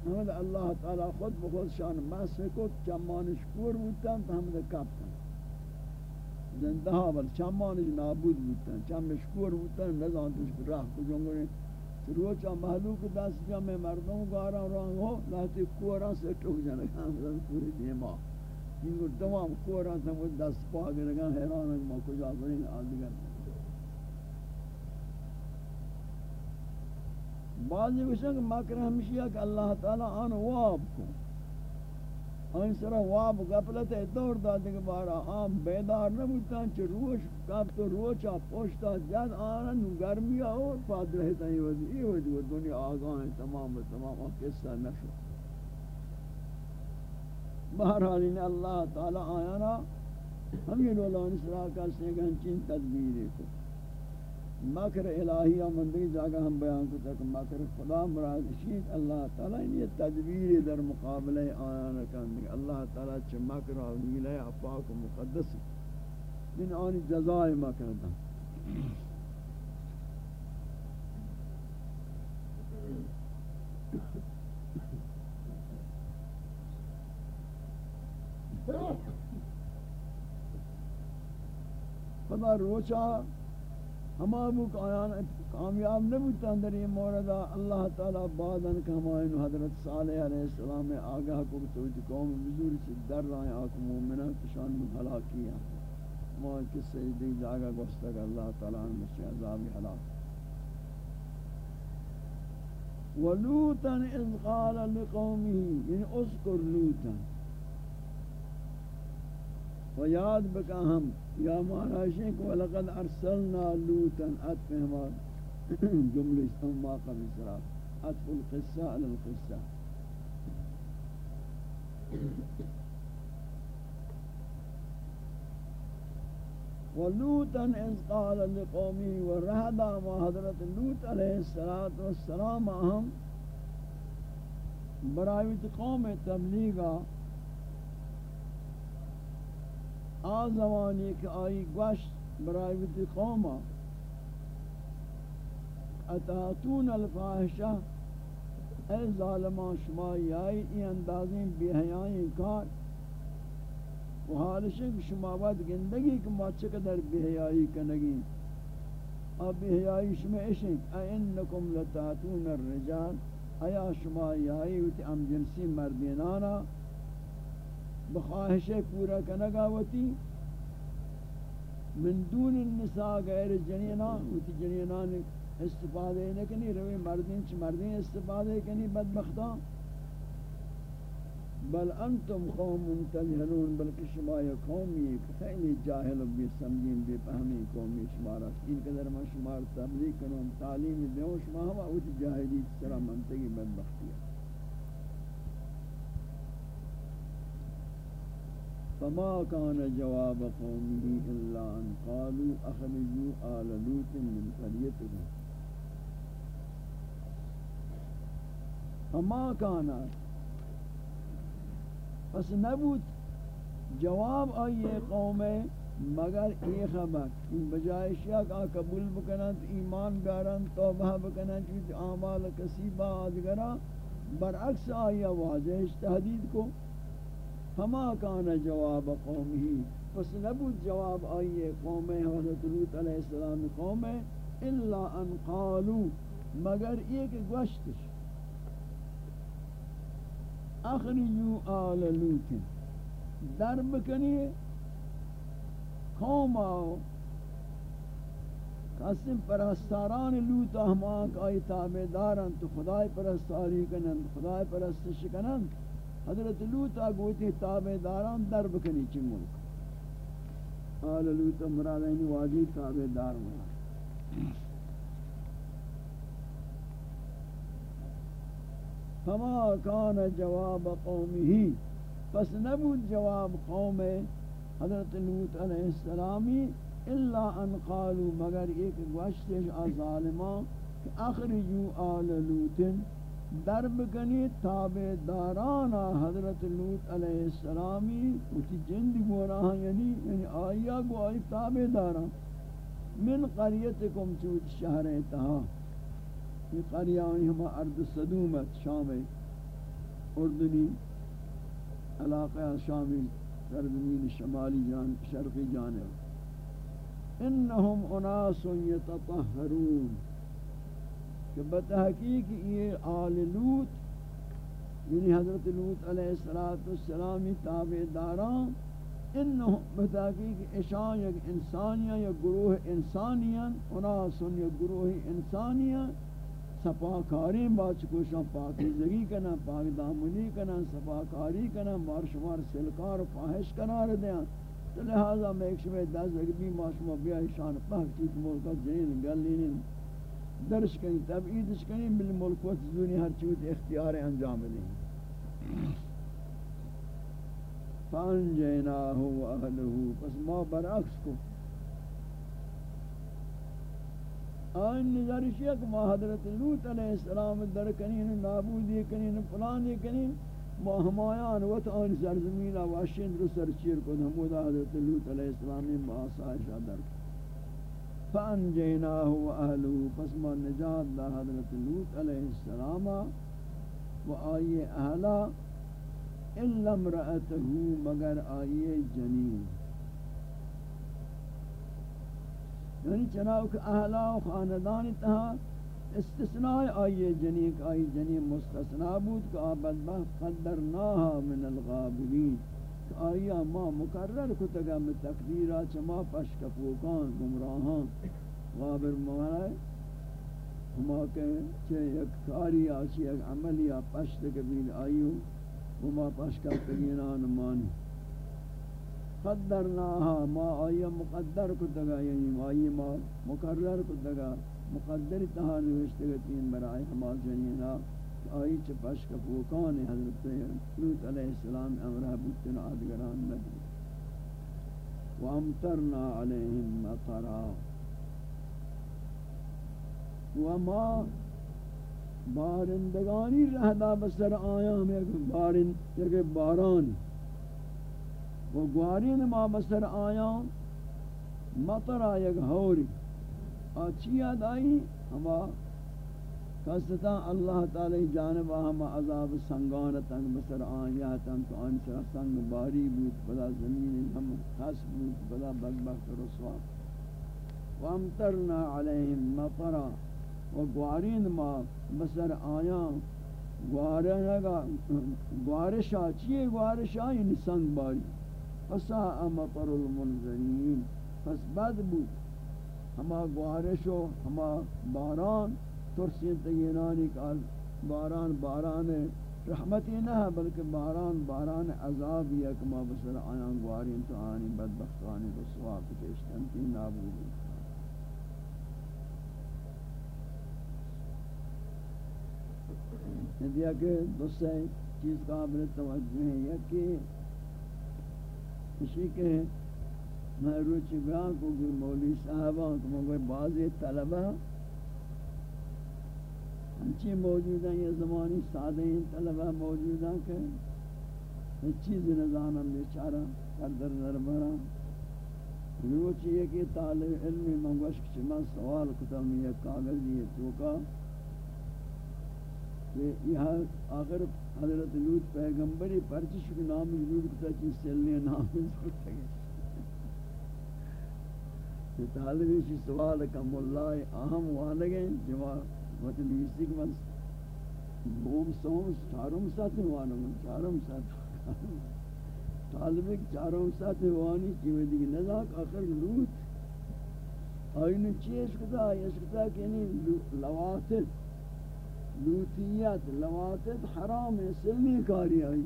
Speaker 1: حمد اللہ تعالی خود بخود شان مسح کت چمانش کور بودتن تا حمد کبتن زنده ها بل چمانش نابود بودتن چمش کور بودتن نزانتش که راه کجنگونه روچا محلوک دست جمع مردم گارا رانگو لاتی کورا سٹوک جنگا بزن پوری دیما یہ تمام کورا تمام دست پا گرگان حیرانک ما. کجا برین آدگر بعضی وشن کہ مکر ہمشیہ کہ اللہ تعالی آن واب کو۔ ان سر واب غفلت دور دادے کے بارا عام بیدار نہ بوتا چ روش کب تو روچا پوشتا جد آن گرمی اور پاد رہتا ہے وہ یہ وہ دنیا آگاہ تمام تمام قصہ نشو۔ بہرحال ان اللہ تعالی آیا نا، ہم یہ لولان سرا کا سنگن چین تدبیر کو۔ مکر الہی مندی جاگہ ہم بیان کو تک مکر خدا مراد شید اللہ تعالی یہ تدبیر در مقابلہ آیان کندی اللہ تعالی چھ مکر و نیلہ اپاک و مقدس من آنی جزائے مکر دا خدا روچا ہما بک آیان کامیاب نبوتا اندر یہ موردہ اللہ تعالی بعدن کہ ہمائن حضرت صالح علیہ السلام آگاہ کو توجہ قوم بزور سے در رائے آکم مومنہ کشان من حلاکیہ موان کس سجدی جاگہ گوستگ اللہ تعالی مجھے عذاب حلاک ولوتا اذ قال لقومه یعنی اذکر لوتا و یاد بکا ہم یا معنی کو ولقد ارسلنا لوتا اتفهما جملہ استماع قبل سرا اتف القصة على القصة. ولوتا إذ قال لقومه ورهدا ما حضرت لوت علیہ الصلوۃ والسلام ہم برایت قوم تبلیغا آ زمانی کہ آئی گوشت برای برایت قوم اتاتون الفاحشہ اے ظالمان، شما یائی این اندازیں بے حیائیں کار. و حالش ہے کہ شما بعد گندگی کہ ما چقدر بہیائی کنگی اب بہیائی شما اشن اینکم لتاتون الرجال. ایا شما یائی وتی ام جنسی مردینانا؟ بخواہش پورا کنگا وتی من دون النساء غیر جنینا وتی جنینان استفادہ نہ کنی، روی مردین چ مردین استفادہ کنی بدبختان بل انتم قوم تجهلون بلکہ شما یا قومی، خیلی جاہل و بی سمجین، بی فہمی قومی شما را. ان قدر من شما تبلیغ کنوں تعلیم دیوں شما ہم اوت جاہلی سرا منتگی بدبختی ہے۔ فما كان جواب قومه الا ان قالوا اخرجوا آل لوط من قريتكم فما كان. پس نبود جواب آئیے قوم مگر ای خبر ان بجائے شیعہ آ قبول بکنند، ایمان بیارند توبہ بکنند چیز اعمال کسیبہ آدگرہ، برعکس آیا واضح تحدید کو۔ ہما کان جواب قوم ہی پس نبود جواب آئیے قوم حضرت لوت علیہ السلام قوم الا ان قالو، مگر ایک گوشتش اخرجو آل لوت در بکنی قوم آو. قسم پرستاران لوت احماق، آئی تابدارن تو خدای پرستاری کنن، خدای پرستش کنن. حضرت لوت آگوتی تابداران در بکنی چی ملک۔ آل لوت مراد اینی واجی تابدار مراد فما کان جواب قومه، پس نبود جواب قوم حضرت لوط علیہ السلامی الا ان قالوا، مگر ایک گوشتش از ظالمان کہ اخرجو آل لوتن لوط در بکنی تابداران حضرت لوط علیہ السلامی اسی جند گونا یعنی یعنی آیا گو آئی تابداران من قریتکم چوت شہر اتہا یہ قریانی ہما ارد صدومت شام اردنی علاقہ شامی سرزمین شمالی جان شرقی جانب۔ انہم اناس یتطہرون۔ کہ بتحقیق یہ آل لوت یعنی حضرت لوت علیہ السلام تابعداران انہم بتحقیق اشان یک انسانیہ یا گروہ انسانیہ اناس یک گروہ انسانیہ صفاکاری باچ کو شان پاکیزگی کنا پاک دامنی کنا صفاکاری کنا مارشمار سلکار و فاحش قرار دیاں۔ تو لہذا میں ایک شمع دس اگبی ماشما بیا شان پاک چیت ملکہ جنین گلین درش کنی، تبعیدش کنی بل ملکوت زونی ہر چیت اختیار انجام دیں فانجیناہ و اہلہو پس ما برعکس کو آئین نظرش یک، ما حضرت لوت علیہ السلام در کنین، نابودی کنین پلانی کنین، ما ہمایان وقت آن سرزمین واشین رو سر چیر کو حضرت لوت علیہ السلام با آسائشہ در فانجیناہ و اہلہو پس ما نجات دا حضرت لوت علیہ السلام و آئی اہلا الا امرأته مگر آئیے جنین۔ یعنی چناو اہلا و خاندان تہا استثناء آئیے جنین، کہ آئی جنین مستثناء بود، کہ آبد بہت قدرناها من الغابرین۔ کہ آئیہ ما مقرر کتگا میں تقدیرہ چما پشکفوکان، گمراہان. غابر موانا ہے ہما کہ چھے یک کاری آچی یک عملی آ پشت کبیل آئیو وما پاشکا تگینان مانی. قدرناها ما آیا مقدر کو دگا یعنی ما آیا ما مقرر کو دگا مقدر تہا نوشتگتین برای ہما جنینا. آئی چھ پاشکا پوکان حضرت لوت علیہ السلام امرہ بودتن آدگران نبی۔ وامترنا علیہم مطرا۔ وما بارندگانی رہدا بسر آیا ہمیں بارن، یک باران۔ و گوارین ما بسر آیا مطر یک ہوری آچی آئی؟ ہما کستا اللہ تعالی جانب ہم عذاب سنگان تنگ بسر آیا تن تو آن سر سنگ باری بود، بلا زمین ہم خس بود، بلا بدبخت رسوا. وامترنا علیہم مطرہ و گوارین ما بسر آیا. گوارنگا گوارشا، چیئے گوارشا؟ یعنی سنگ باری. فسا امطر المنظرین پس بد بود. ہما گوارش و ہما باران ترسین تگینانی کا باران باران رحمتی نہ بلکہ باران باران عذاب یک ما بسر آیان گوارین تو آنی بدبختانی رسوا کتشتن کی نابودی دیا کہ دوسرے چیز قابل توجہ ہے یا کہ اسی کے میں روچ گاہ کو کوئی مولی صاحبہ تو مگر بعض طلبہ ہنچی موجود ہیں؟ یہ زمانی سادہ ہیں، طلبہ موجود ہیں کہ اس چیز نظانم بیچارہ قدر دربارہ روچ یہ کہ طالب علمی منگوش کچھ من سوال کتا میں یہ کاغذ، یہ توکا۔ کہ یہاں آخر حضرت لوت پیغمبری پرچش کے نام ضرور کتا چیز سلنے نام ضرور تگے کہ طالبی چی سوال کم اللہ اہم وانگیں جوا وطن دیسی کے من بوم سوم چارم ساتھ وانگیں چارم ساتھ طالبی چارم ساتھ وانی چیوے دیگی نزاک آخر لوت آئین چیز کتا اس کتا کہ نہیں لواتت لوتیت لواتت حرام ہے سلمی کاری آئی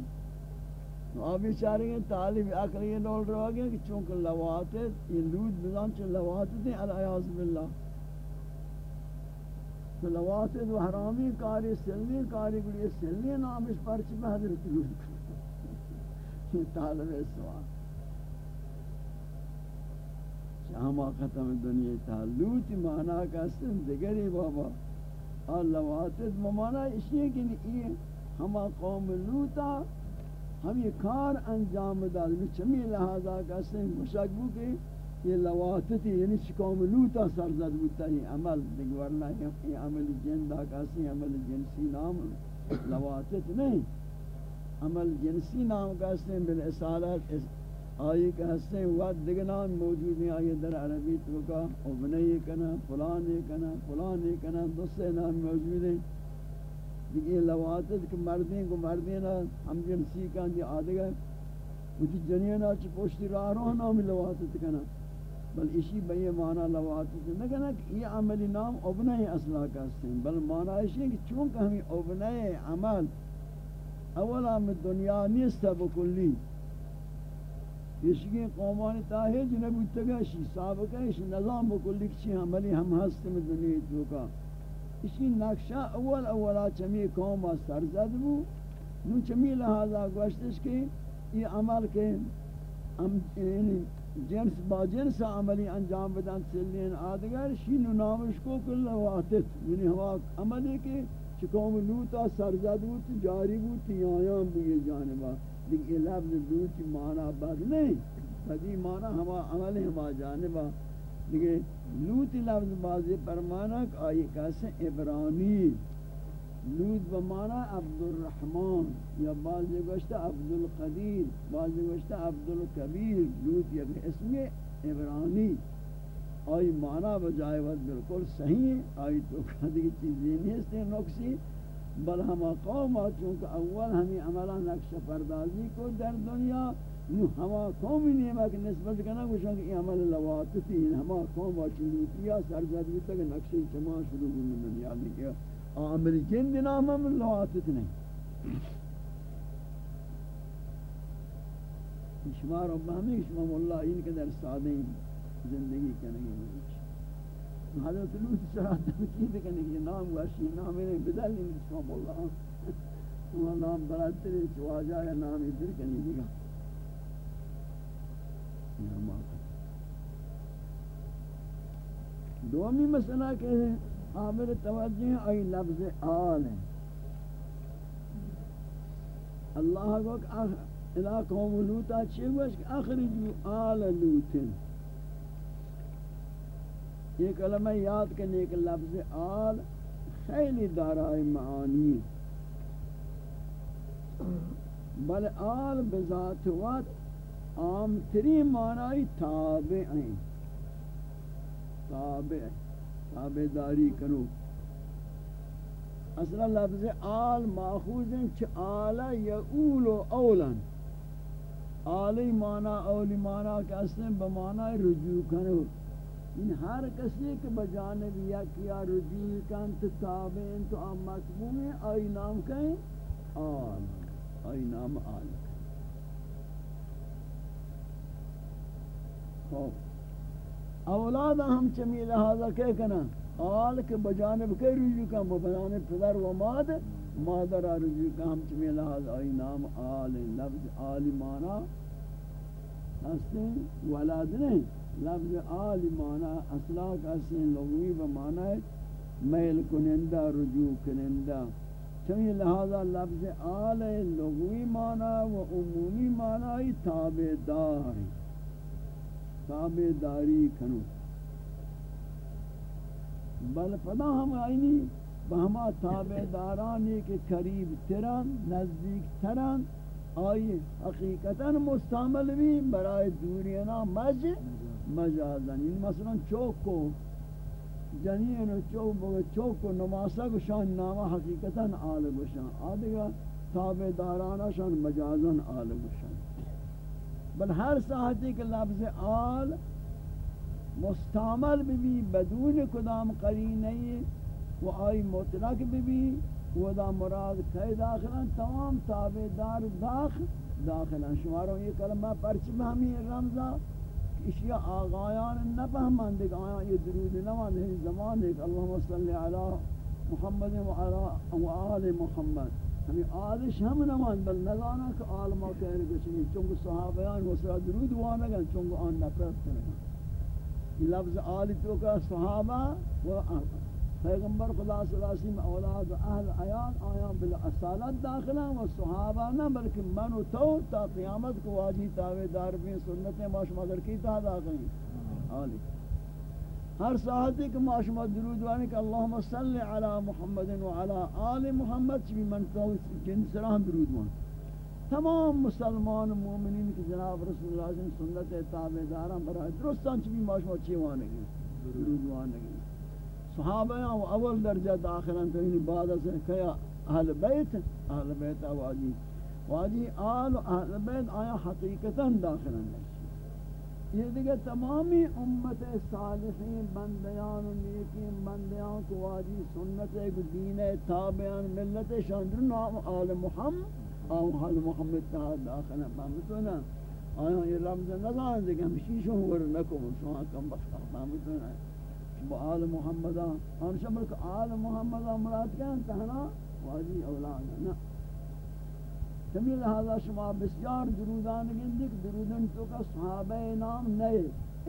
Speaker 1: آپ بیچارے ہیں طالب عقل یہ ڈول رہا گیا کہ چونکہ لواتت یہ لوت بزان چون لواتت ہیں علیہ باللہ تو لواتت و حرامی کاری، سلمی کاری گلی سلمی نامش پرچی میں حضرت لوت یہ طالب سوال۔ شاہما ختم دنیا تا لوت معنی کا سن دگری بابا۔ اللواتت ممانا اس لیے کہ یہ ہما قوم لوتا، ہم یہ کار انجام داد۔ چمی لہذا کہتے ہیں مشاکبو کہ یہ لواتتی یعنی چی لوتا سرزد بودتا، یہ عمل ورنہ یہ عمل جن دا کہتے عمل جنسی نام لواتت نہیں. عمل جنسی نام کہتے ہیں، بالاسالت آئی کہ ہستے وقت دگنان موجود ہیں آئی در عربی تو کا ابنی کنا، فلانی کنا فلانی کنا، دوسرے نام موجود ہیں. دیکھئے لواتت کہ مردین کو مردین ہم جنسی کا دی آدھگا مجھے جنین آچی پوشتی راہ روح نامی لواتت کنا. بل اسی بئی معنی لواتت نہ کنا کہ یہ عملی نام ابنی اصلا کہتے ہیں، بل معنی اسی ہے کہ چونکہ ہمیں ابنی عمل اولا میں دنیا نیست بکلی یشگی قومان تاہج نبوتگا شی سابقہ اش نظام بکلی کچھ عملی ہم ہست میں دنیا توکا اسی نقشہ اول اولا چمی قوم سرزد بو، نو چمی لہذا گوشتش کہ یہ عمل کے یعنی جنس با جنس عملی انجام بدن سلین آدگر، شین و نامش کو کل واتت یعنی ہوا عملی کے چکوم لوتا، سرزد بود، جاری بود یایان بود یہ جانبا لیکن یہ لفظ لوت معنی بد نہیں. بدی معنی ہوا عمل ہوا جانبا لیکن لوت لفظ بازی پرمانا کہ آئی کیسے عبرانی. لوت بمانا عبد الرحمن یا بعض گوشتا عبد القدیر بعض گوشتا عبد القبیر لوت یک اسم عبرانی. آئی مانا بجائے وقت بالکل صحیح ہے، آئی تو کدی چیزیں نہیں اس نقصی. بل ہما قوم چونکہ اول ہمیں عملہ نقش پردازی کو در دنیا، نو ہما قومی نیمہ کی نسبت کرنا گوشن کہ یہ عمل لواتتی ہما قوم چلوتیا سرزد تک نقشی چما شروع کرنے دنیا لکھیا عامل جن نام من لواتت نہیں شما رب ہمیں شما اللہ ان کے در سادیں زندگی کرنے گے حضرت لوت سرا تنقید کرنے کے نام واشی نام انہیں بدل نہیں شما اللہ وہ نام براتر چواجا یا نام ادھر کرنے گا دومی مسئلہ کہ ہے قابل توجہ ای لفظ آل ہے اللہ کو الہ قوم لوتا چھے گوش کہ اخرجو آل لوتن یہ کلمہ یاد کرنے کہ لفظ آل خیلی دارائے معانی بل آل بذات وقت عام تری معنی تابع ہیں۔ تابع ہیں۔ تابداری کرو۔ اصلا لفظ آل ماخوذ ہیں چھ آلہ یعول و اولا۔ آلی مانا اولی مانا کہ اصلا بمانا رجوع کرو۔ ان ہر کسی کے بجانب یا کیا رجوع کن تو تابعین تو آم مطبوع ہیں۔ آئی نام کہیں؟ آل۔ آئی نام آل۔ خوب۔ اولاد ہم چمی لہذا کہ کنا، آل کے بجانب کے رجوع کا بجانب پدر و ماد مادر رجوع کا ہم چمی لہذا ای نام آل لفظ آل مانا ہستیں ولاد نہیں، لفظ آل مانا اصلا کہستیں لغوی و مانا ہے، میل کنندہ، رجوع کنندہ۔ چمی لہذا لفظ آل لغوی مانا و عمومی مانا تابع دار تابع داری کنو۔ بل پدا ہم آئینی بہما تابع دارانی کے قریب تران، نزدیک تران آئی حقیقتا مستعمل بھی برای دورینا مج مجازن۔ این مثلا چوکو، جنین و چوک چوک و نماسا گشان نامہ حقیقتا آل گشان آدھگا تابع دارانا شان مجازن آل گشان بل ہر ساعتی کے لفظ آل مستعمل بھی بدون کدام قرینی و آئی مطلق بھی و دا مراد کئی داخلان تمام تابدار داخل داخلان شماروں یہ کلمہ پرچم ہمیں رمضہ اشیاء آغایان نفهمند کہ آیا یہ درود نمان ہے، زمان ہے، کہ اللہم صلی علی محمد و علی آل محمد۔ ہمیں آلش ہم نمان بل نگانا کہ آلما کہنے کچھ چونکہ صحابیان وصلہ درود وانا گا چونکہ آن نفرت کرنے یہ لفظ آل تو کا صحابہ و پیغمبر خدا صلی اللہ علیہ وسلم اولاد و اہل آیان آیان بالاصالت داخلہ و صحابہ نہ بلکہ من و تو تا قیامت کو واجی تاوے دار بھی سنتیں ماشمہ در کی تا داخل آلی ہر ساعتی کہ معاشمہ درود وانی کہ اللہم صلی علی محمد و علی آل محمد، چی منفع جن سران درود وانی تمام مسلمان مومنین کی جناب رسول اللہ علیہ وسلم سنت تابعداران برای درستان چی بھی معاشمہ چی وانگی درود وانگی صحابہ و اول درجہ داخلان تو انہی بعد از کیا اہل بیت اہل بیت واجی واجی آل اہل بیت آیا حقیقتا داخلان ہے یہ دیگر تمامی امت صالحین، بندیان و نیکین بندیان کو واجی سنت، ایک دین تابعان، ملت شاندر، نام آل محمد، آل حال محمد تحاد داخل فهمتونا آیا یہ رمز نظام دیگر ہمشی شہور نکم شما کم بخت فهمتونا با آل محمد آن شمل کہ آل محمد مراد کیا تہنا واجی اولاد نا۔ چمی لہذا شما بسیار درودان گندک درودن تو کا صحابہ نام نئے،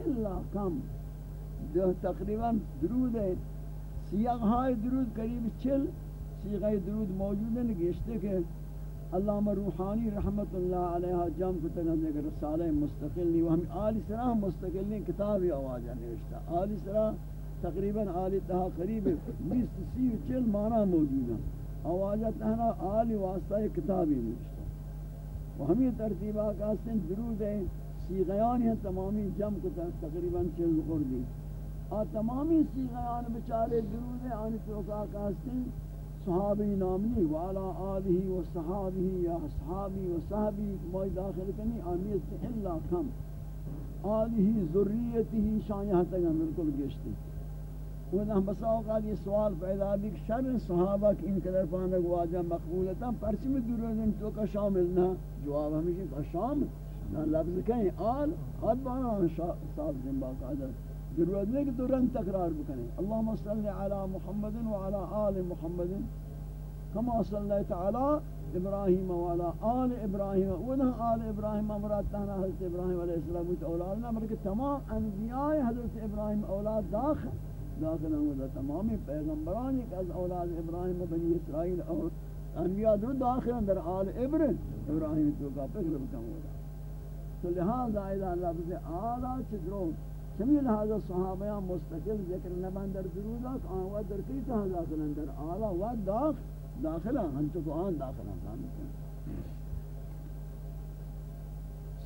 Speaker 1: الا کم۔ جو تقریباً درود ہے۔ سیاق درود قریب چل سیغہ درود موجود ہیں گشتے کہ علامہ روحانی رحمت اللہ علیہ جام کو تنہ دے رسالہ مستقل نہیں، وہ ہم آل سرا مستقل نہیں، کتاب آواز نوشتا آل سرا تقریباً آل تہا قریب 20 سی چل معنی موجود ہیں۔ آواز تہنا آل واسطہ کتابی نوشتا وہ ہمیں ترتیبہ کا سن درود ہے سیغیان ہیں تمامی جم کو تقریباً چل خوردی. آ، تمامی سیغیان بچارے درود ہیں آنی توقع کا سن صحابی نامنی والا آلہ و صحابی یا صحابی و صحابی موئی داخل کنی آمیت سے اللہ کم. آلہ ذریتی شان یہاں تک بالکل گشتی. وہ ہم بسا اوقات یہ سوال پیدا بھی کہ شر صحابہ کی ان قدر پانک واجہ مقبولتا پرچی میں درودن تو کا شامل نہ، جواب ہمیشہ کہ شامل لفظ کہیں آل آل بانا صاحب دن باقاعدہ ضرورت نہیں کہ تو رنگ تکرار بکنے اللہم صلی علی محمد وعلا آل محمد۔ کما صلیت علی ابراہیم وعلا آل ابراہیم۔ ونہ آل ابراہیم مراد تہنا حضرت ابراہیم علیہ السلام کی اولادنا بلکہ تمام انبیاء حضرت ابراہیم اولاد داخل۔ داخل ہوں تمامی پیغمبران ایک از اولاد ابراہیم بنی اسرائیل اور انبیاء در داخل اندر آل ابراہیم ابراہیم تو کا فکر بکن ہوگا تو لہذا اذا لفظ آلہ چدروں چمی لہذا صحابیان مستقل ذکر نبان در درودہ کہ آن و در کی تہا داخل اندر آلہ و داخل داخلہ ہم تو آن داخلہ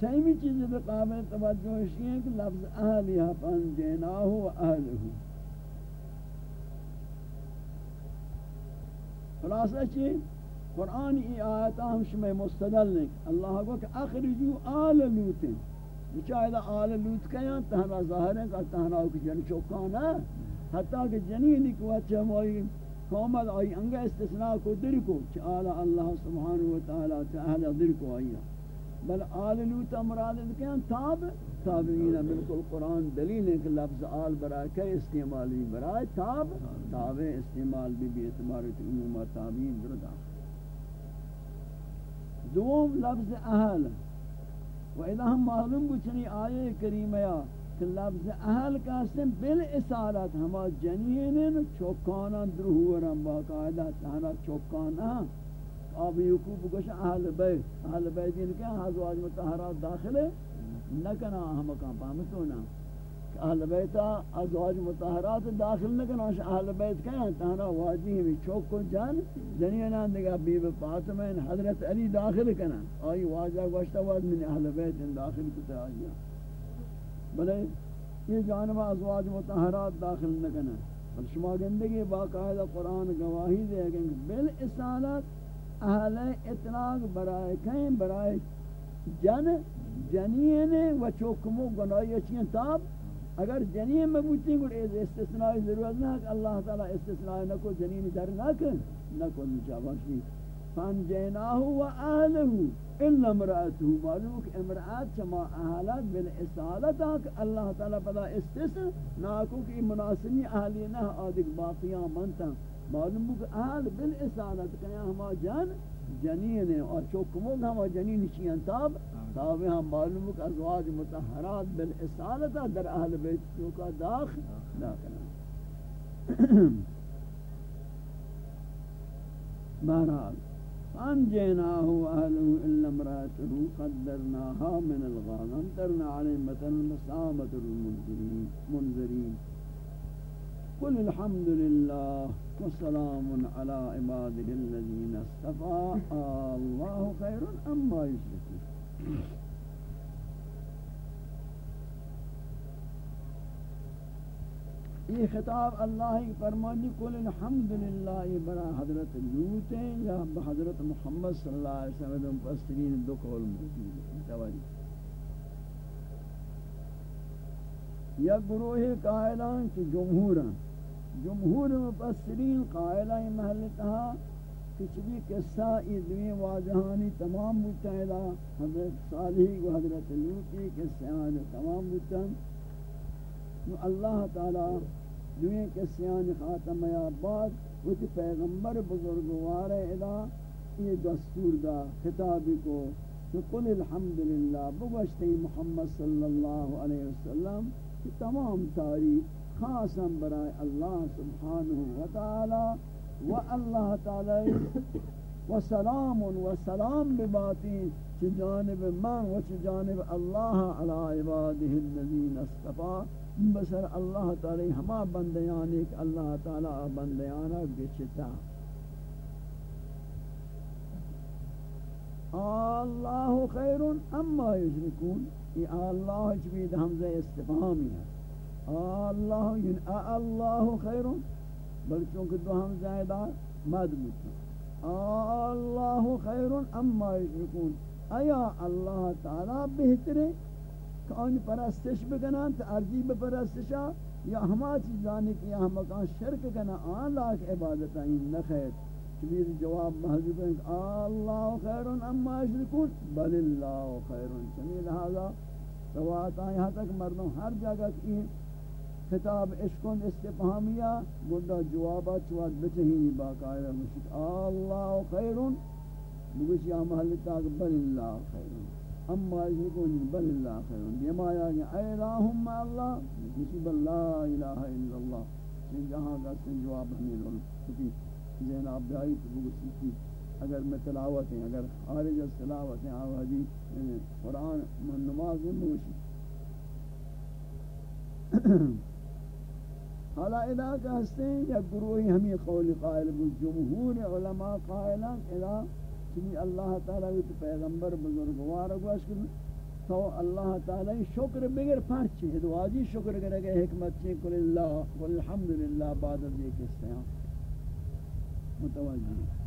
Speaker 1: سیمی چیز بے قابل توجہ اسی ہے کہ لفظ اہلیہ پان جیناہو و اہلہو خلاصہ چی؟ قرآن ای آیتا ہم شمع مستدل لکھ اللہ کو کہ اخرجو آل لوتیں بچائے آل لوت کیا تہنا ظاہر ہے کہ تہنا کی جن چوکان ہے حتیٰ کہ جنین کو اچھا موئی قومت آئی انگا استثناء کو در کو آل اللہ سبحانہ وتعالی چاہا در کو آئی بل آل لوت مراد کیا تاب، تابعین بالکل قرآن دلیل ہے کہ لفظ آل برائے کہ استعمالی برائے؟ تاب تاب استعمال بھی بھی اعتبار عموم تابعین دردا دوم لفظ اہل۔ و اذا ہم معلوم بچنی آیے کریمہ یا کہ لفظ اہل کا سن بالاسارت ہما جنین چوکانا درہورم باقاعدہ تانا چوکانا اب یوکوب گوش اہل بیت اہل بیت ان کے ازواج مطہرات داخل نہ کنا ہم کا پامتونا اہل بیتا ازواج مطہرات داخل نہ کنا اہل بیت کہیں تانا واجی ہمیں چوک کو جان جنینا دگا بیب فاطمہ حضرت علی داخل کنا آئی واجہ گوشتا واج من اہل بیت داخل کتا آئیا بلے، یہ جانب ازواج مطہرات داخل نہ کنا بل شما گندگی باقاعدہ قرآن گواہی دے گا بل اصالت اہل اطلاق برائے کہیں، برائے جن، جنین و چوکمو گناہی اچھیں تاب۔ اگر جنین میں بوچھیں گوڑ ایز استثناء ضرورت نہ کہ اللہ تعالی استثناء نہ کو جنین در نہ کن نہ کو نچاوشی فانجیناہو و اہلہو الا امرأتہو۔ معلوم کہ امرأت چما اہلت بالاصالت کہ اللہ تعالی پدا استثناء کو کہ مناسبی اہلی نہ آدھک باقیاں منتا معلوم بو کہ اہل بالاسارت کہ ہم آه جان آه جنین ہیں اور چوکموں ہما جنین کی انتاب تاب ہم معلوم بو کہ ازواج مطہرات بن بالاسارت در اہل بیت چوکا داخ داخل بہرحال فانجيناه وأهله إلا امرأته قدرناها من الغار ترنا عليه مثل مسامة المنذرين قل الحمد لله وسلام على عباده الذين اصطفى. الله خير اما يشركون. یہ خطاب اللہ کی فرمانی کل الحمدللہ برا حضرت لوت ہے، یا حضرت محمد صلی اللہ علیہ وسلم مفسرین دو قول موجود ہیں یا گروہ قائلان کی جمہور جمہور مفسرین قائلان محلتہا کچھ بھی قصہ ادوی واضحانی تمام متحدہ، حضرت صالح و حضرت لوتی قصہ تمام متحدہ اللہ تعالی دوئیں کسیان خاتم یا بعد وہ پیغمبر بزرگوار ادا یہ دستور دا خطابی کو قل الحمدللہ بگوشتی محمد صلی اللہ علیہ وسلم تمام تاریخ خاصا برائے اللہ سبحانہ وتعالی و اللہ تعالی و سلام و سلام بباتی چی جانب من و چی جانب اللہ علی عباده الذین اصطفا بسر اللہ تعالی ہما بندیانی کہ اللہ تعالی بندیانا گچتا اللہ خیر اما یشرکون یہ اللہ جبید حمزہ استفہامی ہے۔ اللہ ین اللہ خیر بل چونکہ دو ہم زائدہ مد مجھتا اللہ خیر اما یشرکون ایا اللہ تعالی بہترے کہ ان پرستش بکنان تو ارجی بپرستشا یا ہما چیزانی کہ ہم مکان شرک کنا آن لاکھ عبادتا این نخیر چبیر جواب محضوب ہے کہ اللہ خیر اما اشرکون بل اللہ خیر چمی لہذا روایت آئی یہاں تک مردوں ہر جگہ کی خطاب عشقون استفہامیہ گردہ جوابات چواد بچہینی باقاعدہ مشک اللہ خیر بگوش یا محل تاک بل اللہ خیر اما اشرکون بل اللہ خیر دیما آیا کہ اے الہم اللہ. بگوشی بل لا الہ الا اللہ. سن جہاں کا سن جواب ہمیں لوں ذہن آپ دائی تو وہ کی اگر میں تلاوت ہیں، اگر خارج از تلاوت ہیں، آو حدیث قرآن من نماز میں موشی حالا ادا کا ہستے ہیں یا گروہی ہمیں قول قائل جمہور علماء قائلان ادا چنی اللہ تعالیٰ تو پیغمبر بزرگوار گوش کرنے تو اللہ تعالی شکر بگر پرچی ادواجی شکر کرے کہ حکمت چی کل اللہ والحمدللہ بعد از یہ کستے ہیں۔ متوجہ۔